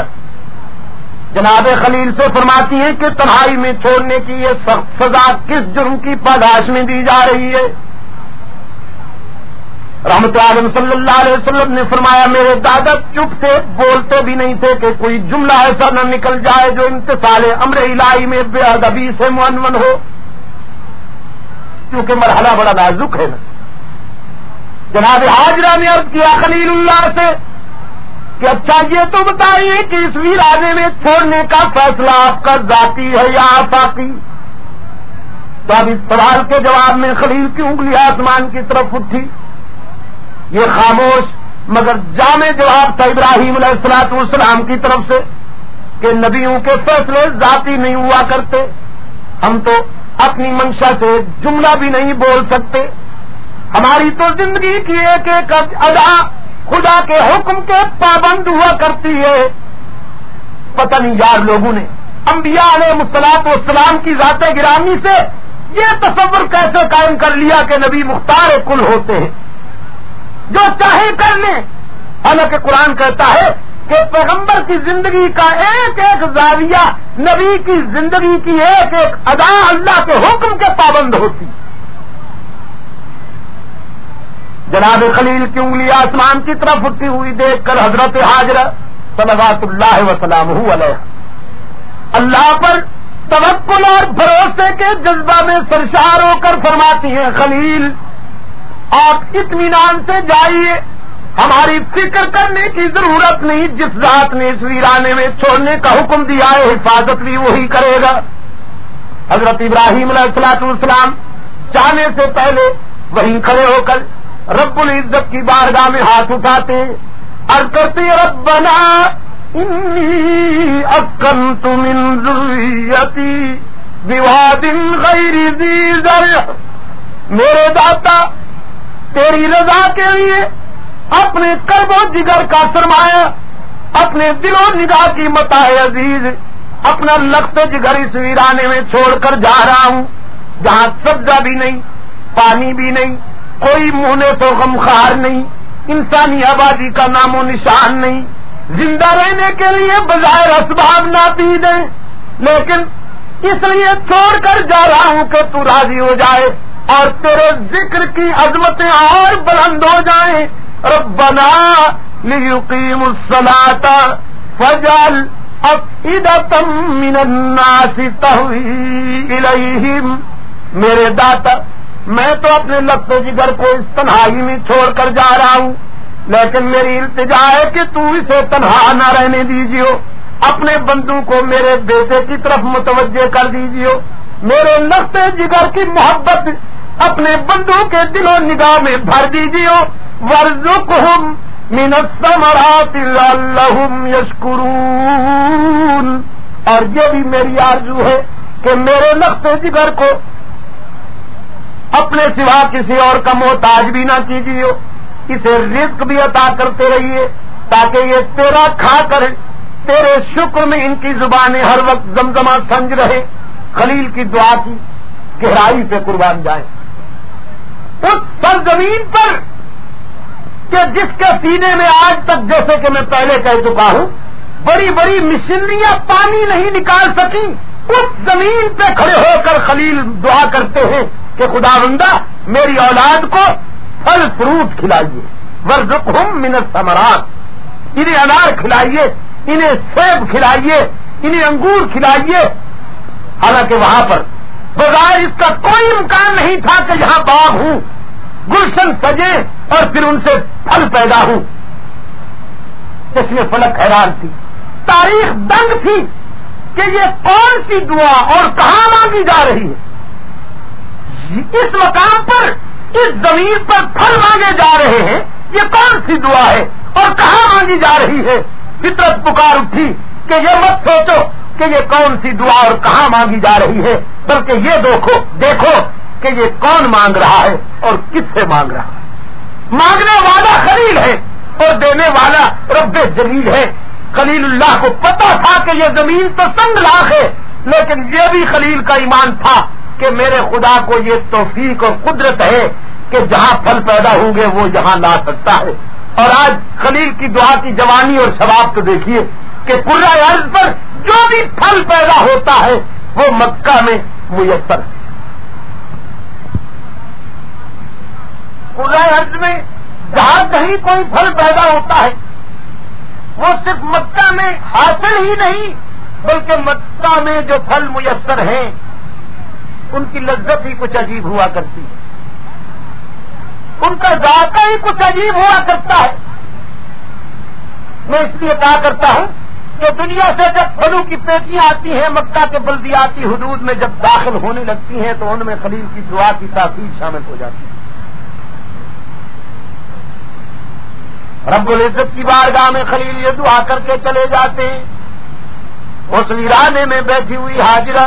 جناب خلیل سے فرماتی ہیں کہ تنہائی میں چھوڑنے کی یہ سخت سزا کس جرم کی پاداش میں دی جا رہی ہے؟ رحمت عالم صلی اللہ علیہ وسلم نے فرمایا، میرے دادا چپ تھے، بولتے بھی نہیں تھے کہ کوئی جملہ ایسا نہ نکل جائے جو انتصال امر الہی میں بے ادبی سے منون ہو۔ کیونکہ مرحلہ بڑا نازک ہے نا۔ جناب حاجرہ نے عرض کیا خلیل اللہ سے کہ اچھا یہ تو بتائیے کہ اس ویرانے میں چھوڑنے کا فیصلہ آپ کا ذاتی ہے یا آفاقی؟ تو اب اس سوال کے جواب میں خلیل کی انگلی آسمان کی طرف اٹھی۔ یہ خاموش، مگر جامع جواب تھا ابراہیم علیہ السلاط والسلام کی طرف سے کہ نبیوں کے فیصلے ذاتی نہیں ہوا کرتے۔ ہم تو اپنی منشا سے جملہ بھی نہیں بول سکتے۔ ہماری تو زندگی کی ایک ایک ادا خدا کے حکم کے پابند ہوا کرتی ہے۔ پتہ نہیں یار لوگوں نے انبیاء علیہ مسلاط والسلام کی ذات گرامی سے یہ تصور کیسے قائم کر لیا کہ نبی مختار کل ہوتے ہیں۔ جو چاہے کر لیں۔ حالانکہ قرآن کہتا ہے کہ پیغمبر کی زندگی کا ایک ایک زاویہ، نبی کی زندگی کی ایک ایک ادا اللہ کے حکم کے پابند ہوتی۔ جناب خلیل کی انگلی آسمان کی طرف اٹھی ہوئی دیکھ کر حضرت حاضر صلوات اللہ وسلام علیہ۔ اللہ پر توکل اور بھروسے کے جذبہ میں سرشار ہو کر فرماتی ہیں، خلیل آپ اطمینان سے جائیے۔ ہماری فکر کرنے کی ضرورت نہیں، جس ذات نے اس ویرانے میں چھوڑنے کا حکم دیا ہے، حفاظت بھی وہی کرے گا۔ حضرت ابراہیم علیہ السلاط السلام جانے سے پہلے وہیں کھڑے ہو کر رب العزت کی بارگاہ میں ہاتھ اٹھاتے اور کرتے رب بنا اکن تم غیر میرے داتا تیری رضا کے لیے اپنے کرب و جگر کا سرمایہ، اپنے دل و نگاہ کی متا عزیز، اپنا لخت جگر اس ویرانے میں چھوڑ کر جا رہا ہوں۔ جہاں سبزہ بھی نہیں، پانی بھی نہیں، کوئی منہ تو غمخار نہیں، انسانی آبادی کا نام و نشان نہیں۔ زندہ رہنے کے لیے بظاہر اسباب نہ پی دیں لیکن اس لیے چھوڑ کر جا رہا ہوں کہ تو راضی ہو جائے۔ اور تیرے ذکر کی عظمتیں اور بلند ہو جائیں۔ ربنا لیقیم الصلاة فجل افئدتم من الناس تہوی الیہم میرے داتا، میں تو اپنے لفظ جگر کو اس تنہائی میں چھوڑ کر جا رہا ہوں۔ لیکن میری التجا ہے کہ تو اسے تنہا نہ رہنے دیجیے۔ اپنے بندو کو میرے بیٹے کی طرف متوجہ کر دیجیے۔ میرے لفظ جگر کی محبت اپنے بندوں کے دل و نگاہ میں بھر دیجیے ورژ مینت مرات یشکرون اور یہ بھی میری آرزو ہے کہ میرے نقط جگر کو اپنے سوا کسی اور کا محتاج بھی نہ کیجیے اسے رزق بھی عطا کرتے رہیے تاکہ یہ تیرا کھا کر تیرے شکر میں ان کی زبانیں ہر وقت زمزمہ سنج رہے خلیل کی دعا کی گہرائی پہ قربان جائے۔ اس سرزمین پر کہ جس کے سینے میں آج تک جیسے کہ میں پہلے کہہ چکا ہوں، بڑی بڑی مشینریاں پانی نہیں نکال سکی اس زمین پہ کھڑے ہو کر خلیل دعا کرتے ہیں کہ خدا بندہ میری اولاد کو پھل فروٹ کھلائیے۔ ورژ ہم منت انہیں انار کھلائیے، انہیں سیب کھلائیے، انہیں انگور کھلائیے۔ حالانکہ وہاں پر بغیر اس کا کوئی امکان نہیں تھا کہ یہاں باغ ہوں، گلشن سجے اور پھر ان سے پھل پیدا ہوں۔ اس میں فلک حیران تھی۔ تاریخ دنگ تھی کہ یہ کون سی دعا اور کہاں مانگی جا رہی ہے۔ اس مقام پر، اس زمین پر پھل مانگے جا رہے ہیں۔ یہ کون سی دعا ہے اور کہاں مانگی جا رہی ہے؟ فطرت پکار اٹھی کہ یہ مت سوچو۔ کہ یہ کون سی دعا اور کہاں مانگی جا رہی ہے؟ بلکہ یہ دیکھو دیکھو کہ یہ کون مانگ رہا ہے اور کس سے مانگ رہا ہے؟ مانگنے والا خلیل ہے اور دینے والا رب جلیل ہے۔ خلیل اللہ کو پتا تھا کہ یہ زمین تو سنگ لاکھ ہے، لیکن یہ بھی خلیل کا ایمان تھا کہ میرے خدا کو یہ توفیق اور قدرت ہے کہ جہاں پھل پیدا ہوں گے وہ یہاں لا سکتا ہے۔ اور آج خلیل کی دعا کی جوانی اور ثواب تو دیکھیے۔ کہ پورا عرض پر جو بھی پھل پیدا ہوتا ہے، وہ مکہ میں میسر پورا عرض میں جہاں کہیں کوئی پھل پیدا ہوتا ہے، وہ صرف مکہ میں حاصل ہی نہیں، بلکہ مکہ میں جو پھل میسر ہیں، ان کی لذت ہی کچھ عجیب ہوا کرتی ہے۔ ان کا ذائقہ ہی کچھ عجیب ہوا کرتا ہے۔ میں اس لیے کہا کرتا ہوں کہ دنیا سے جب پھلوں کی پیٹیاں آتی ہیں، مکہ کے بلدیاتی حدود میں جب داخل ہونے لگتی ہیں، تو ان میں خلیل کی دعا کی تاثیر شامل ہو جاتی ہے۔ رب العزت کی بارگاہ میں خلیل یہ دعا کر کے چلے جاتے ہیں۔ اس ویرانے میں بیٹھی ہوئی حاجرہ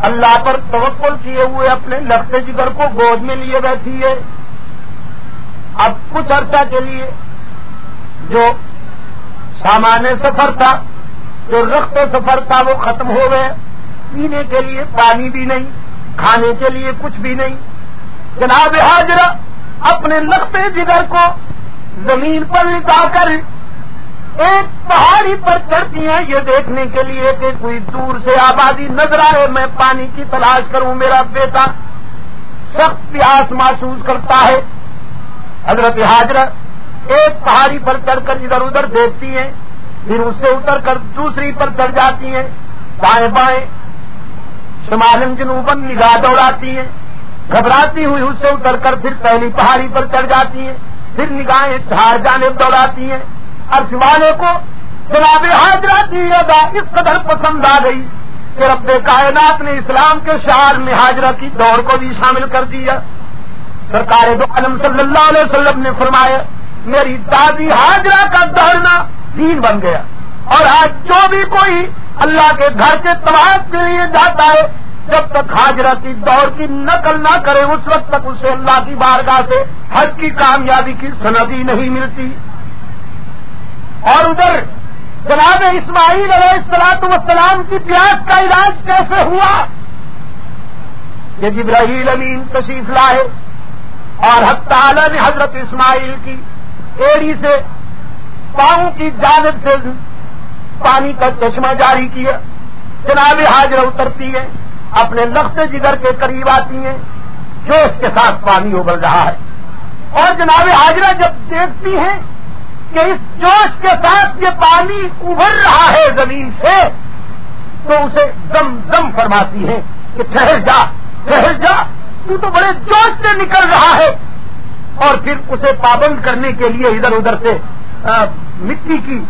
اللہ پر توقل کیے ہوئے اپنے لگتے جگر کو گود میں لیے بیٹھی ہے۔ اب کچھ عرصہ کے لیے جو سامان سفر تھا، جو رخت سفر تھا وہ ختم ہو گئے۔ پینے کے لیے پانی بھی نہیں، کھانے کے لیے کچھ بھی نہیں۔ جناب حاضرہ اپنے لگتے جگر کو زمین پر لٹا کر ایک پہاڑی پر چڑھتی ہیں۔ یہ دیکھنے کے لیے کہ کوئی دور سے آبادی نظر آئے۔ میں پانی کی تلاش کروں، میرا بیٹا سخت پیاس محسوس کرتا ہے۔ حضرت حاضرت ایک پہاڑی پر چڑھ کر ادھر ادھر دیکھتی ہیں، پھر اس سے اتر کر دوسری پر چڑھ جاتی ہیں، بائیں بائیں شمالن جنوبن نگاہ دوڑاتی ہیں، گھبراتی ہوئی اس سے اتر کر پھر پہلی پہاڑی پر چڑھ جاتی ہیں، پھر نگاہیں چار جانے دوڑاتی ہیں۔ ارش والے کو جناب حاضرہ کی ادا اس قدر پسند آ گئی کہ رب کائنات نے اسلام کے شعر میں حاضرہ کی دوڑ کو بھی شامل کر دیا۔ سرکار دو عالم صلی اللہ علیہ وسلم نے فرمایا میری دادی حاضرہ کا دوڑنا دین بن گیا۔ اور آج جو بھی کوئی اللہ کے گھر کے طواف کے لیے جاتا ہے، جب تک حاجرہ کی دوڑ کی نقل نہ کرے، اس وقت تک اسے اللہ کی بارگاہ سے حج کی کامیابی کی سندی نہیں ملتی۔ اور ادھر جناب اسماعیل علیہ السلاط وسلام کی پیاس کا علاج کیسے ہوا؟ کہ جبراہیل امین تشریف لائے اور حق تعالی نے حضرت اسماعیل کی ایڑی سے پاؤں کی جانب سے پانی کا چشمہ جاری کیا۔ جناب حاضر اترتی ہے، اپنے لفظ جگر کے قریب آتی ہیں، جوش کے ساتھ پانی ابل رہا ہے۔ اور جناب حاضرہ جب دیکھتی ہیں کہ اس جوش کے ساتھ یہ پانی ابھر رہا ہے زمین سے، تو اسے دم دم فرماتی ہے کہ ٹھہر جا ٹھہر جا، تو تو بڑے جوش سے نکل رہا ہے۔ اور پھر اسے پابند کرنے کے لیے ادھر ادھر سے مٹی کی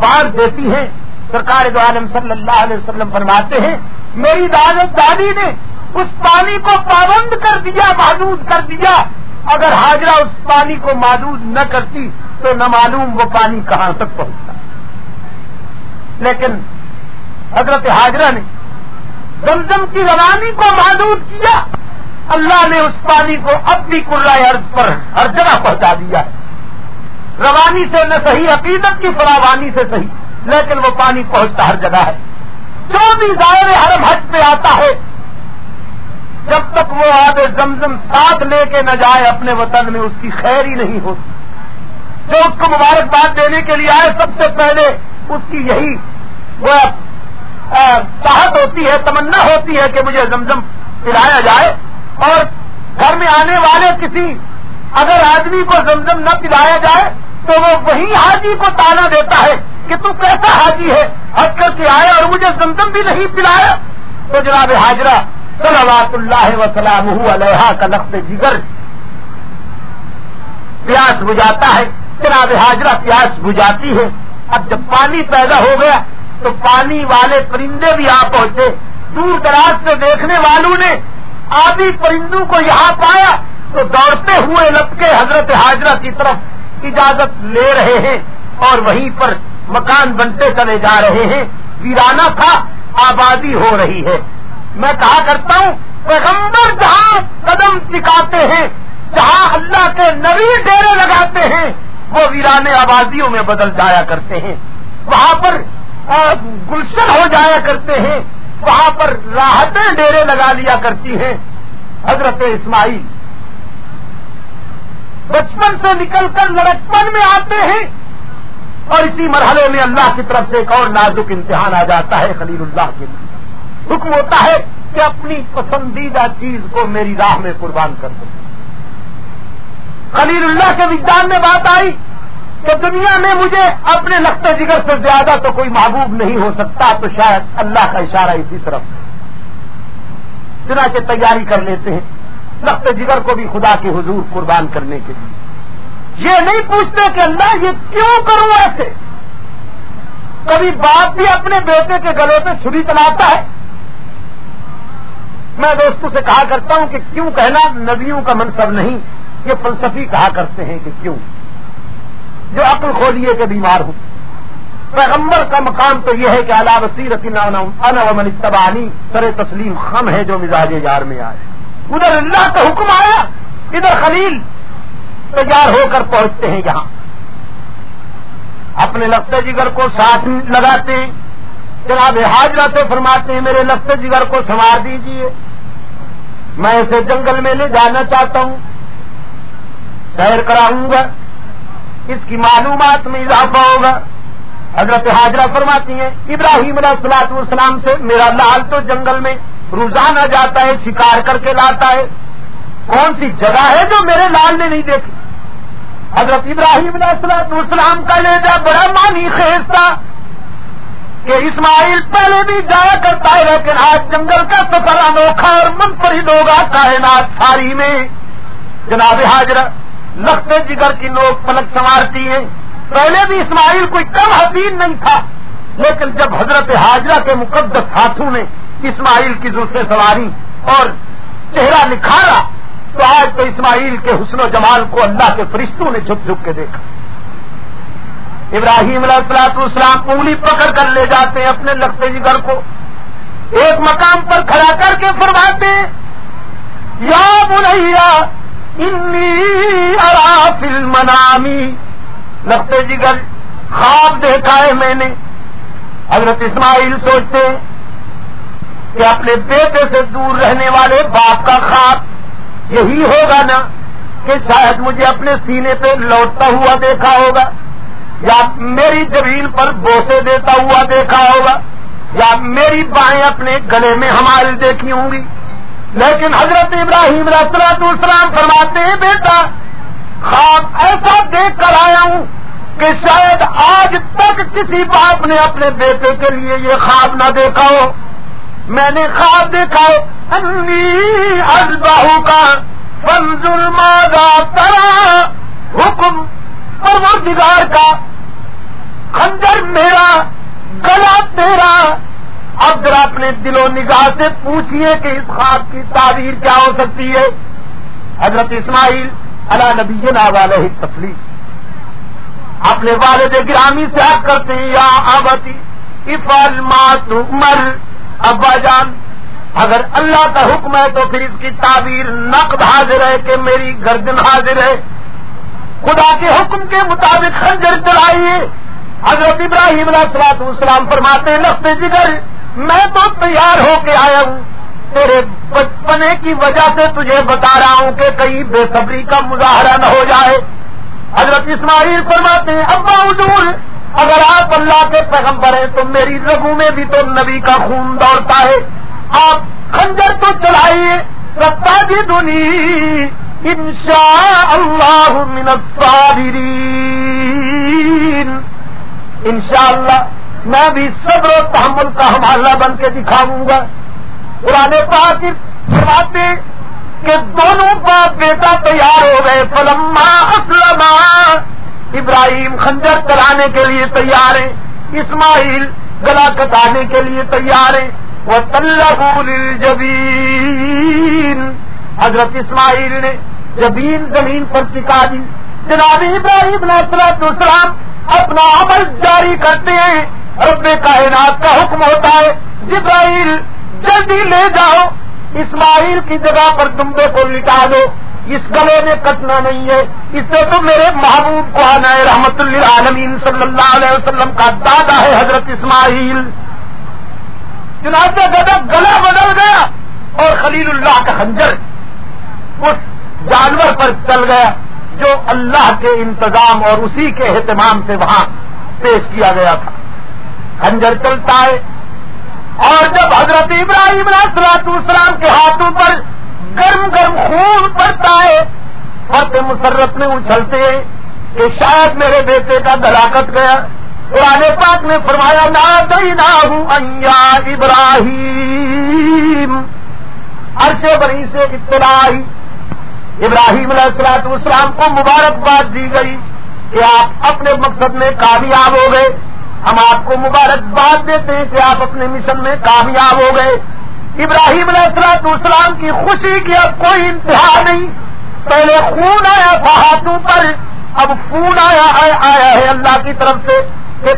بار دیتی ہیں۔ سرکار دو عالم صلی اللہ علیہ وسلم فرماتے ہیں، میری دادت دادی نے اس پانی کو پابند کر دیا، محدود کر دیا۔ اگر حاجرہ اس پانی کو محدود نہ کرتی تو نہ معلوم وہ پانی کہاں تک پہنچتا۔ لیکن حضرت حاجرہ نے زمزم کی روانی کو محدود کیا۔ اللہ نے اس پانی کو اب بھی عرض پر ہر جگہ پہنچا دیا روانی سے نہ صحیح، عقیدت کی فراوانی سے صحیح، لیکن وہ پانی پہنچتا ہر جگہ ہے۔ جو بھی ظاہر حرم حج پہ آتا ہے، جب تک وہ آب زمزم ساتھ لے کے نہ جائے، اپنے وطن میں اس کی خیر ہی نہیں ہوتی۔ جو اس کو مبارکباد دینے کے لیے آئے، سب سے پہلے اس کی یہی وہ چاہت ہوتی ہے، تمنا ہوتی ہے کہ مجھے زمزم پلایا جائے۔ اور گھر میں آنے والے کسی اگر آدمی کو زمزم نہ پلایا جائے تو وہ وہی حاجی کو تانا دیتا ہے کہ تو کیسا حاجی ہے؟ حج کر کے آیا اور مجھے زمزم بھی نہیں پلایا؟ تو جناب حاجرہ، صلوات اللہ وسلام علیہ کا لفظ جگر پیاس بجاتا ہے۔ جناب حاجرہ، پیاس بجاتی ہے۔ اب جب پانی پیدا ہو گیا تو پانی والے پرندے بھی آ پہنچے۔ دور دراز سے دیکھنے والوں نے آدھی پرندوں کو یہاں پایا تو دوڑتے ہوئے لپکے حضرت حاجرہ کی طرف اجازت لے رہے ہیں اور وہیں پر مکان بنتے چلے جا رہے ہیں۔ ویرانہ تھا، آبادی ہو رہی ہے۔ میں کہا کرتا ہوں، پیغمبر جہاں قدم ٹکاتے ہیں، جہاں اللہ کے نوی ڈیرے لگاتے ہیں، وہ ویرانے آبادیوں میں بدل جایا کرتے ہیں۔ وہاں پر گلشن ہو جایا کرتے ہیں۔ وہاں پر راحتیں ڈیرے لگا لیا کرتی ہیں، حضرت اسماعیل۔ بچپن سے نکل کر لڑکپن میں آتے ہیں۔ اور اسی مرحلے میں اللہ کی طرف سے ایک اور نازک امتحان آ جاتا ہے خلیل اللہ کے لیے۔ حکم ہوتا ہے کہ اپنی پسندیدہ چیز کو میری راہ میں قربان کر دو۔ خلیل اللہ کے وجدان میں بات آئی۔ کہ دنیا میں مجھے اپنے لخت جگر سے زیادہ تو کوئی محبوب نہیں ہو سکتا، تو شاید اللہ کا اشارہ اسی طرف۔ چنانچہ تیاری کر لیتے ہیں لخت جگر کو بھی خدا کے حضور قربان کرنے کے لیے۔ یہ نہیں پوچھتے کہ اللہ یہ کیوں کروں ایسے؟ کبھی باپ بھی اپنے بیٹے کے گلے پہ چھری چلاتا ہے۔ میں دوستوں سے کہا کرتا ہوں کہ کیوں کہنا؟ نبیوں کا منصب نہیں، یہ فلسفی کہا کرتے ہیں کہ کیوں؟ جو عقل کھولیے کے بیمار ہوں۔ پیغمبر کا مقام تو یہ ہے کہ اللہ وسیرت ان تبانی سر تسلیم خم ہے جو مزاج یار میں آئے۔ ادھر اللہ کا حکم آیا، ادھر خلیل تیار ہو کر پہنچتے ہیں یہاں۔ اپنے لفتے جگر کو ساتھ لگاتے ہیں۔ جناب حاضرہ سے فرماتے ہیں، میرے لفتے جگر کو سنوار دیجیے میں اسے جنگل میں لے جانا چاہتا ہوں۔ سیر کراؤں گا۔ اس کی معلومات میں اضافہ ہوگا۔ حضرت حاضرہ فرماتی ہیں، ابراہیم علیہ السلاط والسلام سے میرا لال تو جنگل میں روزانہ جاتا ہے، شکار کر کے لاتا ہے۔ کون سی جگہ ہے جو میرے لال نے نہیں دیکھی؟ حضرت ابراہیم علیہ السلاط والسلام کا لہجہ بڑا مانی خیز تھا کہ اسماعیل پہلے بھی جایا کرتا ہے، لیکن آج جنگل کا سفر انوکھا اور منفرد ہوگا، کائنات ساری میں۔ جناب حاضرہ لخت جگر کی نوک پلک سنوارتی ہیں۔ پہلے بھی اسماعیل کوئی کم حسین نہیں تھا، لیکن جب حضرت حاجرہ کے مقدس ہاتھوں نے اسماعیل کی دوسرے سواری اور چہرہ نکھارا، تو آج تو اسماعیل کے حسن و جمال کو اللہ کے فرشتوں نے جھک جھک کے دیکھا۔ ابراہیم علیہ السلاط اسلام انگلی پکڑ کر لے جاتے ہیں اپنے لخت جگر کو۔ ایک مقام پر کھڑا کر کے فرماتے یا بنیا منامی لگتے جگر، خواب دیکھا ہے میں نے۔ حضرت اسماعیل سوچتے کہ اپنے بیٹے سے دور رہنے والے باپ کا خواب یہی ہوگا نا کہ شاید مجھے اپنے سینے پہ لوٹتا ہوا دیکھا ہوگا، یا میری زمین پر بوسے دیتا ہوا دیکھا ہوگا، یا میری بائیں اپنے گلے میں ہماری دیکھی ہوں گی۔ لیکن حضرت ابراہیم رسرات السلام فرماتے ہیں، بیٹا، خواب ایسا دیکھ کر آیا ہوں کہ شاید آج تک کسی باپ نے اپنے بیٹے کے لیے یہ خواب نہ دیکھا ہو۔ میں نے خواب دیکھا از باہو کا فنزل مادا ترا، حکم پروردگار کا، خنجر میرا، گلا تیرا اب ذرا اپنے دل و نگاہ سے پوچھئے کہ اس خواب کی تعبیر کیا ہو سکتی ہے۔ حضرت اسماعیل اللہ نبی والے تفریح اپنے والد گرامی سے آپ کرتے ہیں، یا آبتی افل مات مر ابا جان، اگر اللہ کا حکم ہے تو پھر اس کی تعبیر نقد حاضر ہے کہ میری گردن حاضر ہے۔ خدا کے حکم کے مطابق خنجر چلائیے حضرت ابراہیم علیہ السلام فرماتے ہیں، لفظ جگر۔ میں تو تیار ہو کے آیا ہوں۔ تیرے بچپنے کی وجہ سے تجھے بتا رہا ہوں کہ کہیں بے صبری کا مظاہرہ نہ ہو جائے۔ حضرت اسماعیل فرماتے ہیں، ابا حضور، اگر آپ اللہ کے پیغمبر ہیں تو میری رگو میں بھی تو نبی کا خون دوڑتا ہے۔ آپ خنجر تو چلائیے رکھتا جی دنی انشاء اللہ انشاء اللہ میں بھی صبر و تحمل کا حوالہ بن کے دکھاؤں گا۔ پرانے پاک فرماتے کہ دونوں باپ بیٹا تیار ہو گئے۔ فلما اسلم ابراہیم خنجر کرانے کے لیے تیار ہیں۔ اسماعیل گلا کٹانے کے لیے تیار ہیں۔ وہ تلبول حضرت اسماعیل نے جبین زمین پر سکھا دی۔ جناب ابراہیم نسلات السلام اپنا عمل جاری کرتے ہیں۔ رب کائنات کا حکم ہوتا ہے، جبرائیل، جلدی لے جاؤ۔ اسماعیل کی جگہ پر تمبے کو لٹا دو۔ اس گلے میں کٹنا نہیں ہے۔ اس سے تو میرے محبوب کو آنا ہے۔ رحمت اللہ عالمین صلی اللہ علیہ وسلم کا دادا ہے حضرت اسماعیل۔ چنانچہ گدا گلا بدل گیا اور خلیل اللہ کا خنجر اس جانور پر چل گیا۔ جو اللہ کے انتظام اور اسی کے اہتمام سے وہاں پیش کیا گیا تھا۔ خنجر چلتا ہے۔ اور جب حضرت ابراہیم علیہ السلام کے ہاتھوں پر گرم گرم خون پڑتا ہے فرق مسرت میں اچھلتے ہیں کہ شاید میرے بیٹے کا گلاکت گیا۔ قرآن پاک نے فرمایا نہ دئی نہ ہوں ابراہیم عرصے بنی سے اطلاع ابراہیم علیہ السلاط اسلام کو مبارکباد دی گئی کہ آپ اپنے مقصد میں کامیاب ہو گئے۔ ہم آپ کو مبارکباد دیتے ہیں کہ آپ اپنے مشن میں کامیاب ہو گئے۔ ابراہیم علیہ السلاط اسلام کی خوشی کی اب کوئی انتہا نہیں۔ پہلے خون آیا تھا ہاتھوں پر، اب خون آیا ہے آیا ہے اللہ کی طرف سے۔ کہ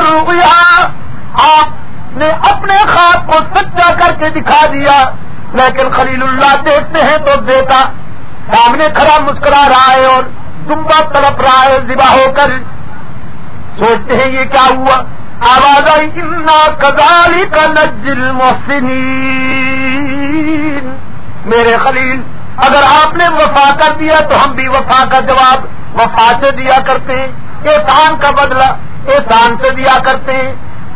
روپیہ آپ نے اپنے خواب کو سچا کر کے دکھا دیا۔ لیکن خلیل اللہ دیکھتے ہیں تو بیٹا سامنے کھڑا مسکرا رہا ہے اور دمبا تڑپ رہا ہے ذبح ہو کر۔ سوچتے ہیں یہ کیا ہوا؟ آواز آئی اتنا کزالی کا نجل محسنین میرے خلیل، اگر آپ نے وفا کر دیا تو ہم بھی وفا کا جواب وفا سے دیا کرتے ہیں۔ احسان کا بدلہ احسان سے دیا کرتے ہیں۔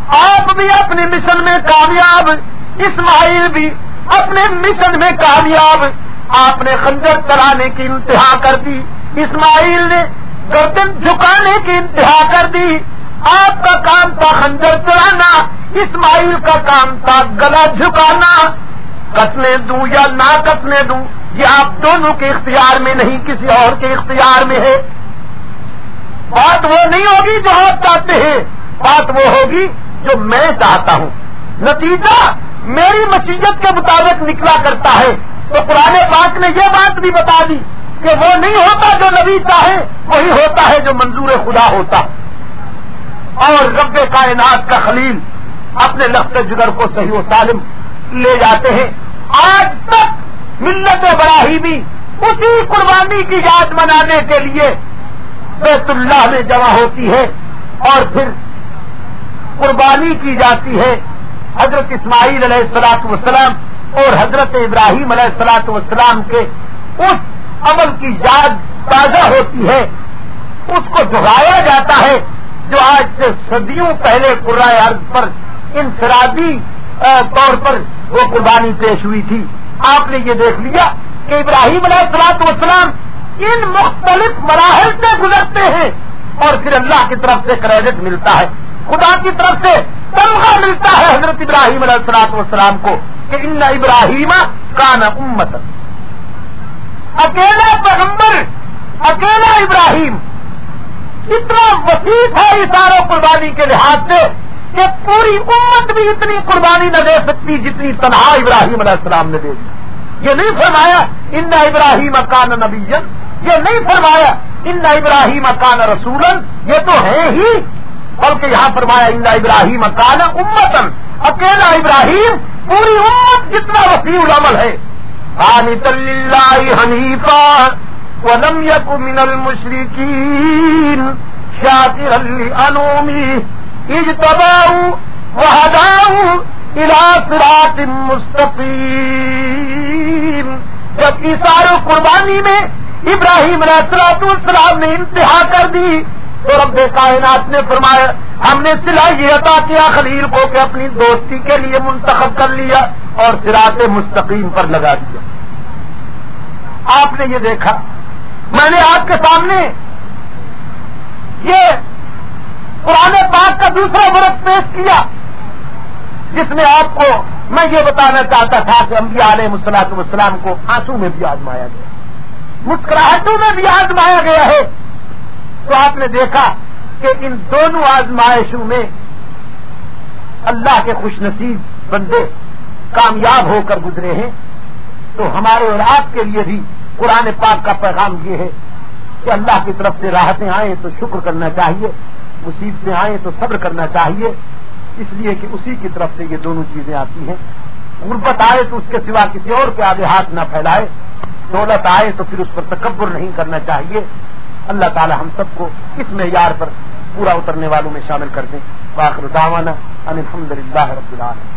آپ بھی اپنے مشن میں کامیاب، اسماعیل بھی اپنے مشن میں کامیاب آپ نے خنجر چلانے کی انتہا کر دی، اسماعیل نے گردن جھکانے کی انتہا کر دی۔ آپ کا کام تھا خنجر چلانا، اسماعیل کا کام تھا گلا جھکانا۔ کٹنے دوں یا نہ کٹنے دوں، یہ آپ دونوں کے اختیار میں نہیں، کسی اور کے اختیار میں ہے۔ بات وہ نہیں ہوگی جو آپ چاہتے ہیں، بات وہ ہوگی جو میں چاہتا ہوں۔ نتیجہ میری مشیت کے مطابق نکلا کرتا ہے۔ تو پرانے پاک نے یہ بات بھی بتا دی کہ وہ نہیں ہوتا جو نبی چاہے، وہی ہوتا ہے جو منظور خدا ہوتا۔ اور رب کائنات کا خلیل اپنے لفظ جگر کو صحیح و سالم لے جاتے ہیں۔ آج تک ملت براہی بھی اسی قربانی کی یاد منانے کے لیے بیت اللہ میں جمع ہوتی ہے اور پھر قربانی کی جاتی ہے۔ حضرت اسماعیل علیہ السلاط والسلام اور حضرت ابراہیم علیہ السلاط والسلام کے اس عمل کی یاد تازہ ہوتی ہے، اس کو دہرایا جاتا ہے جو آج سے صدیوں پہلے قرائے عرض پر انفرادی طور پر وہ قربانی پیش ہوئی تھی۔ آپ نے یہ دیکھ لیا کہ ابراہیم علیہ السلاط والسلام ان مختلف مراحل سے گزرتے ہیں اور پھر اللہ کی طرف سے کریڈٹ ملتا ہے۔ خدا کی طرف سے تنخواہ ملتا ہے حضرت ابراہیم علیہ السلاط والسلام کو کہ ان ابراہیم کا نا امت اکیلا پیغمبر، اکیلا ابراہیم۔ اتنا وسیع ہے اشاروں قربانی کے لحاظ سے کہ پوری امت بھی اتنی قربانی نہ دے سکتی جتنی تنہا ابراہیم علیہ السلام نے دے دی۔ یہ نہیں فرمایا ان ابراہیم اکان نبی یہ نہیں فرمایا ان ابراہیم اکان رسولن یہ تو ہے ہی بلکہ یہاں فرمایا اندا ابراہیم اکان امتن اکیلا ابراہیم پوری امت جتنا وسیع العمل ہے۔ حنیفا ولم يك من المشركين شاكرا لأنومي اجتباؤوا وهداؤوا إلى صراط مستقيم۔ جب ایسار قربانی میں ابراہیم علیہ السلام نے انتہا کر دی تو رب کائنات نے فرمایا، ہم نے یہ عطا کیا خلیل کو کہ اپنی دوستی کے لیے منتخب کر لیا اور سراط مستقیم پر لگا دیا۔ آپ نے یہ دیکھا۔ میں نے آپ کے سامنے یہ پرانے پاک کا دوسرا برف پیش کیا، جس میں آپ کو میں یہ بتانا چاہتا تھا کہ انبیاء علیہ مسلاط والسلام کو آنسو میں بھی آزمایا گیا، مسکراہٹوں میں بھی آزمایا گیا ہے۔ تو آپ نے دیکھا کہ ان دونوں آزمائشوں میں اللہ کے خوش نصیب بندے کامیاب ہو کر گزرے ہیں۔ تو ہمارے اور آپ کے لیے بھی قرآن پاک کا پیغام یہ ہے کہ اللہ کی طرف سے راحتیں آئیں تو شکر کرنا چاہیے، مصیبتیں آئیں تو صبر کرنا چاہیے۔ اس لیے کہ اسی کی طرف سے یہ دونوں چیزیں آتی ہیں۔ غربت آئے تو اس کے سوا کسی اور کے آگے ہاتھ نہ پھیلائے۔ دولت آئے تو پھر اس پر تکبر نہیں کرنا چاہیے۔ اللہ تعالی ہم سب کو اس معیار پر پورا اترنے والوں میں شامل کر دیں باخر داوانا الحمد للہ رب العالمین۔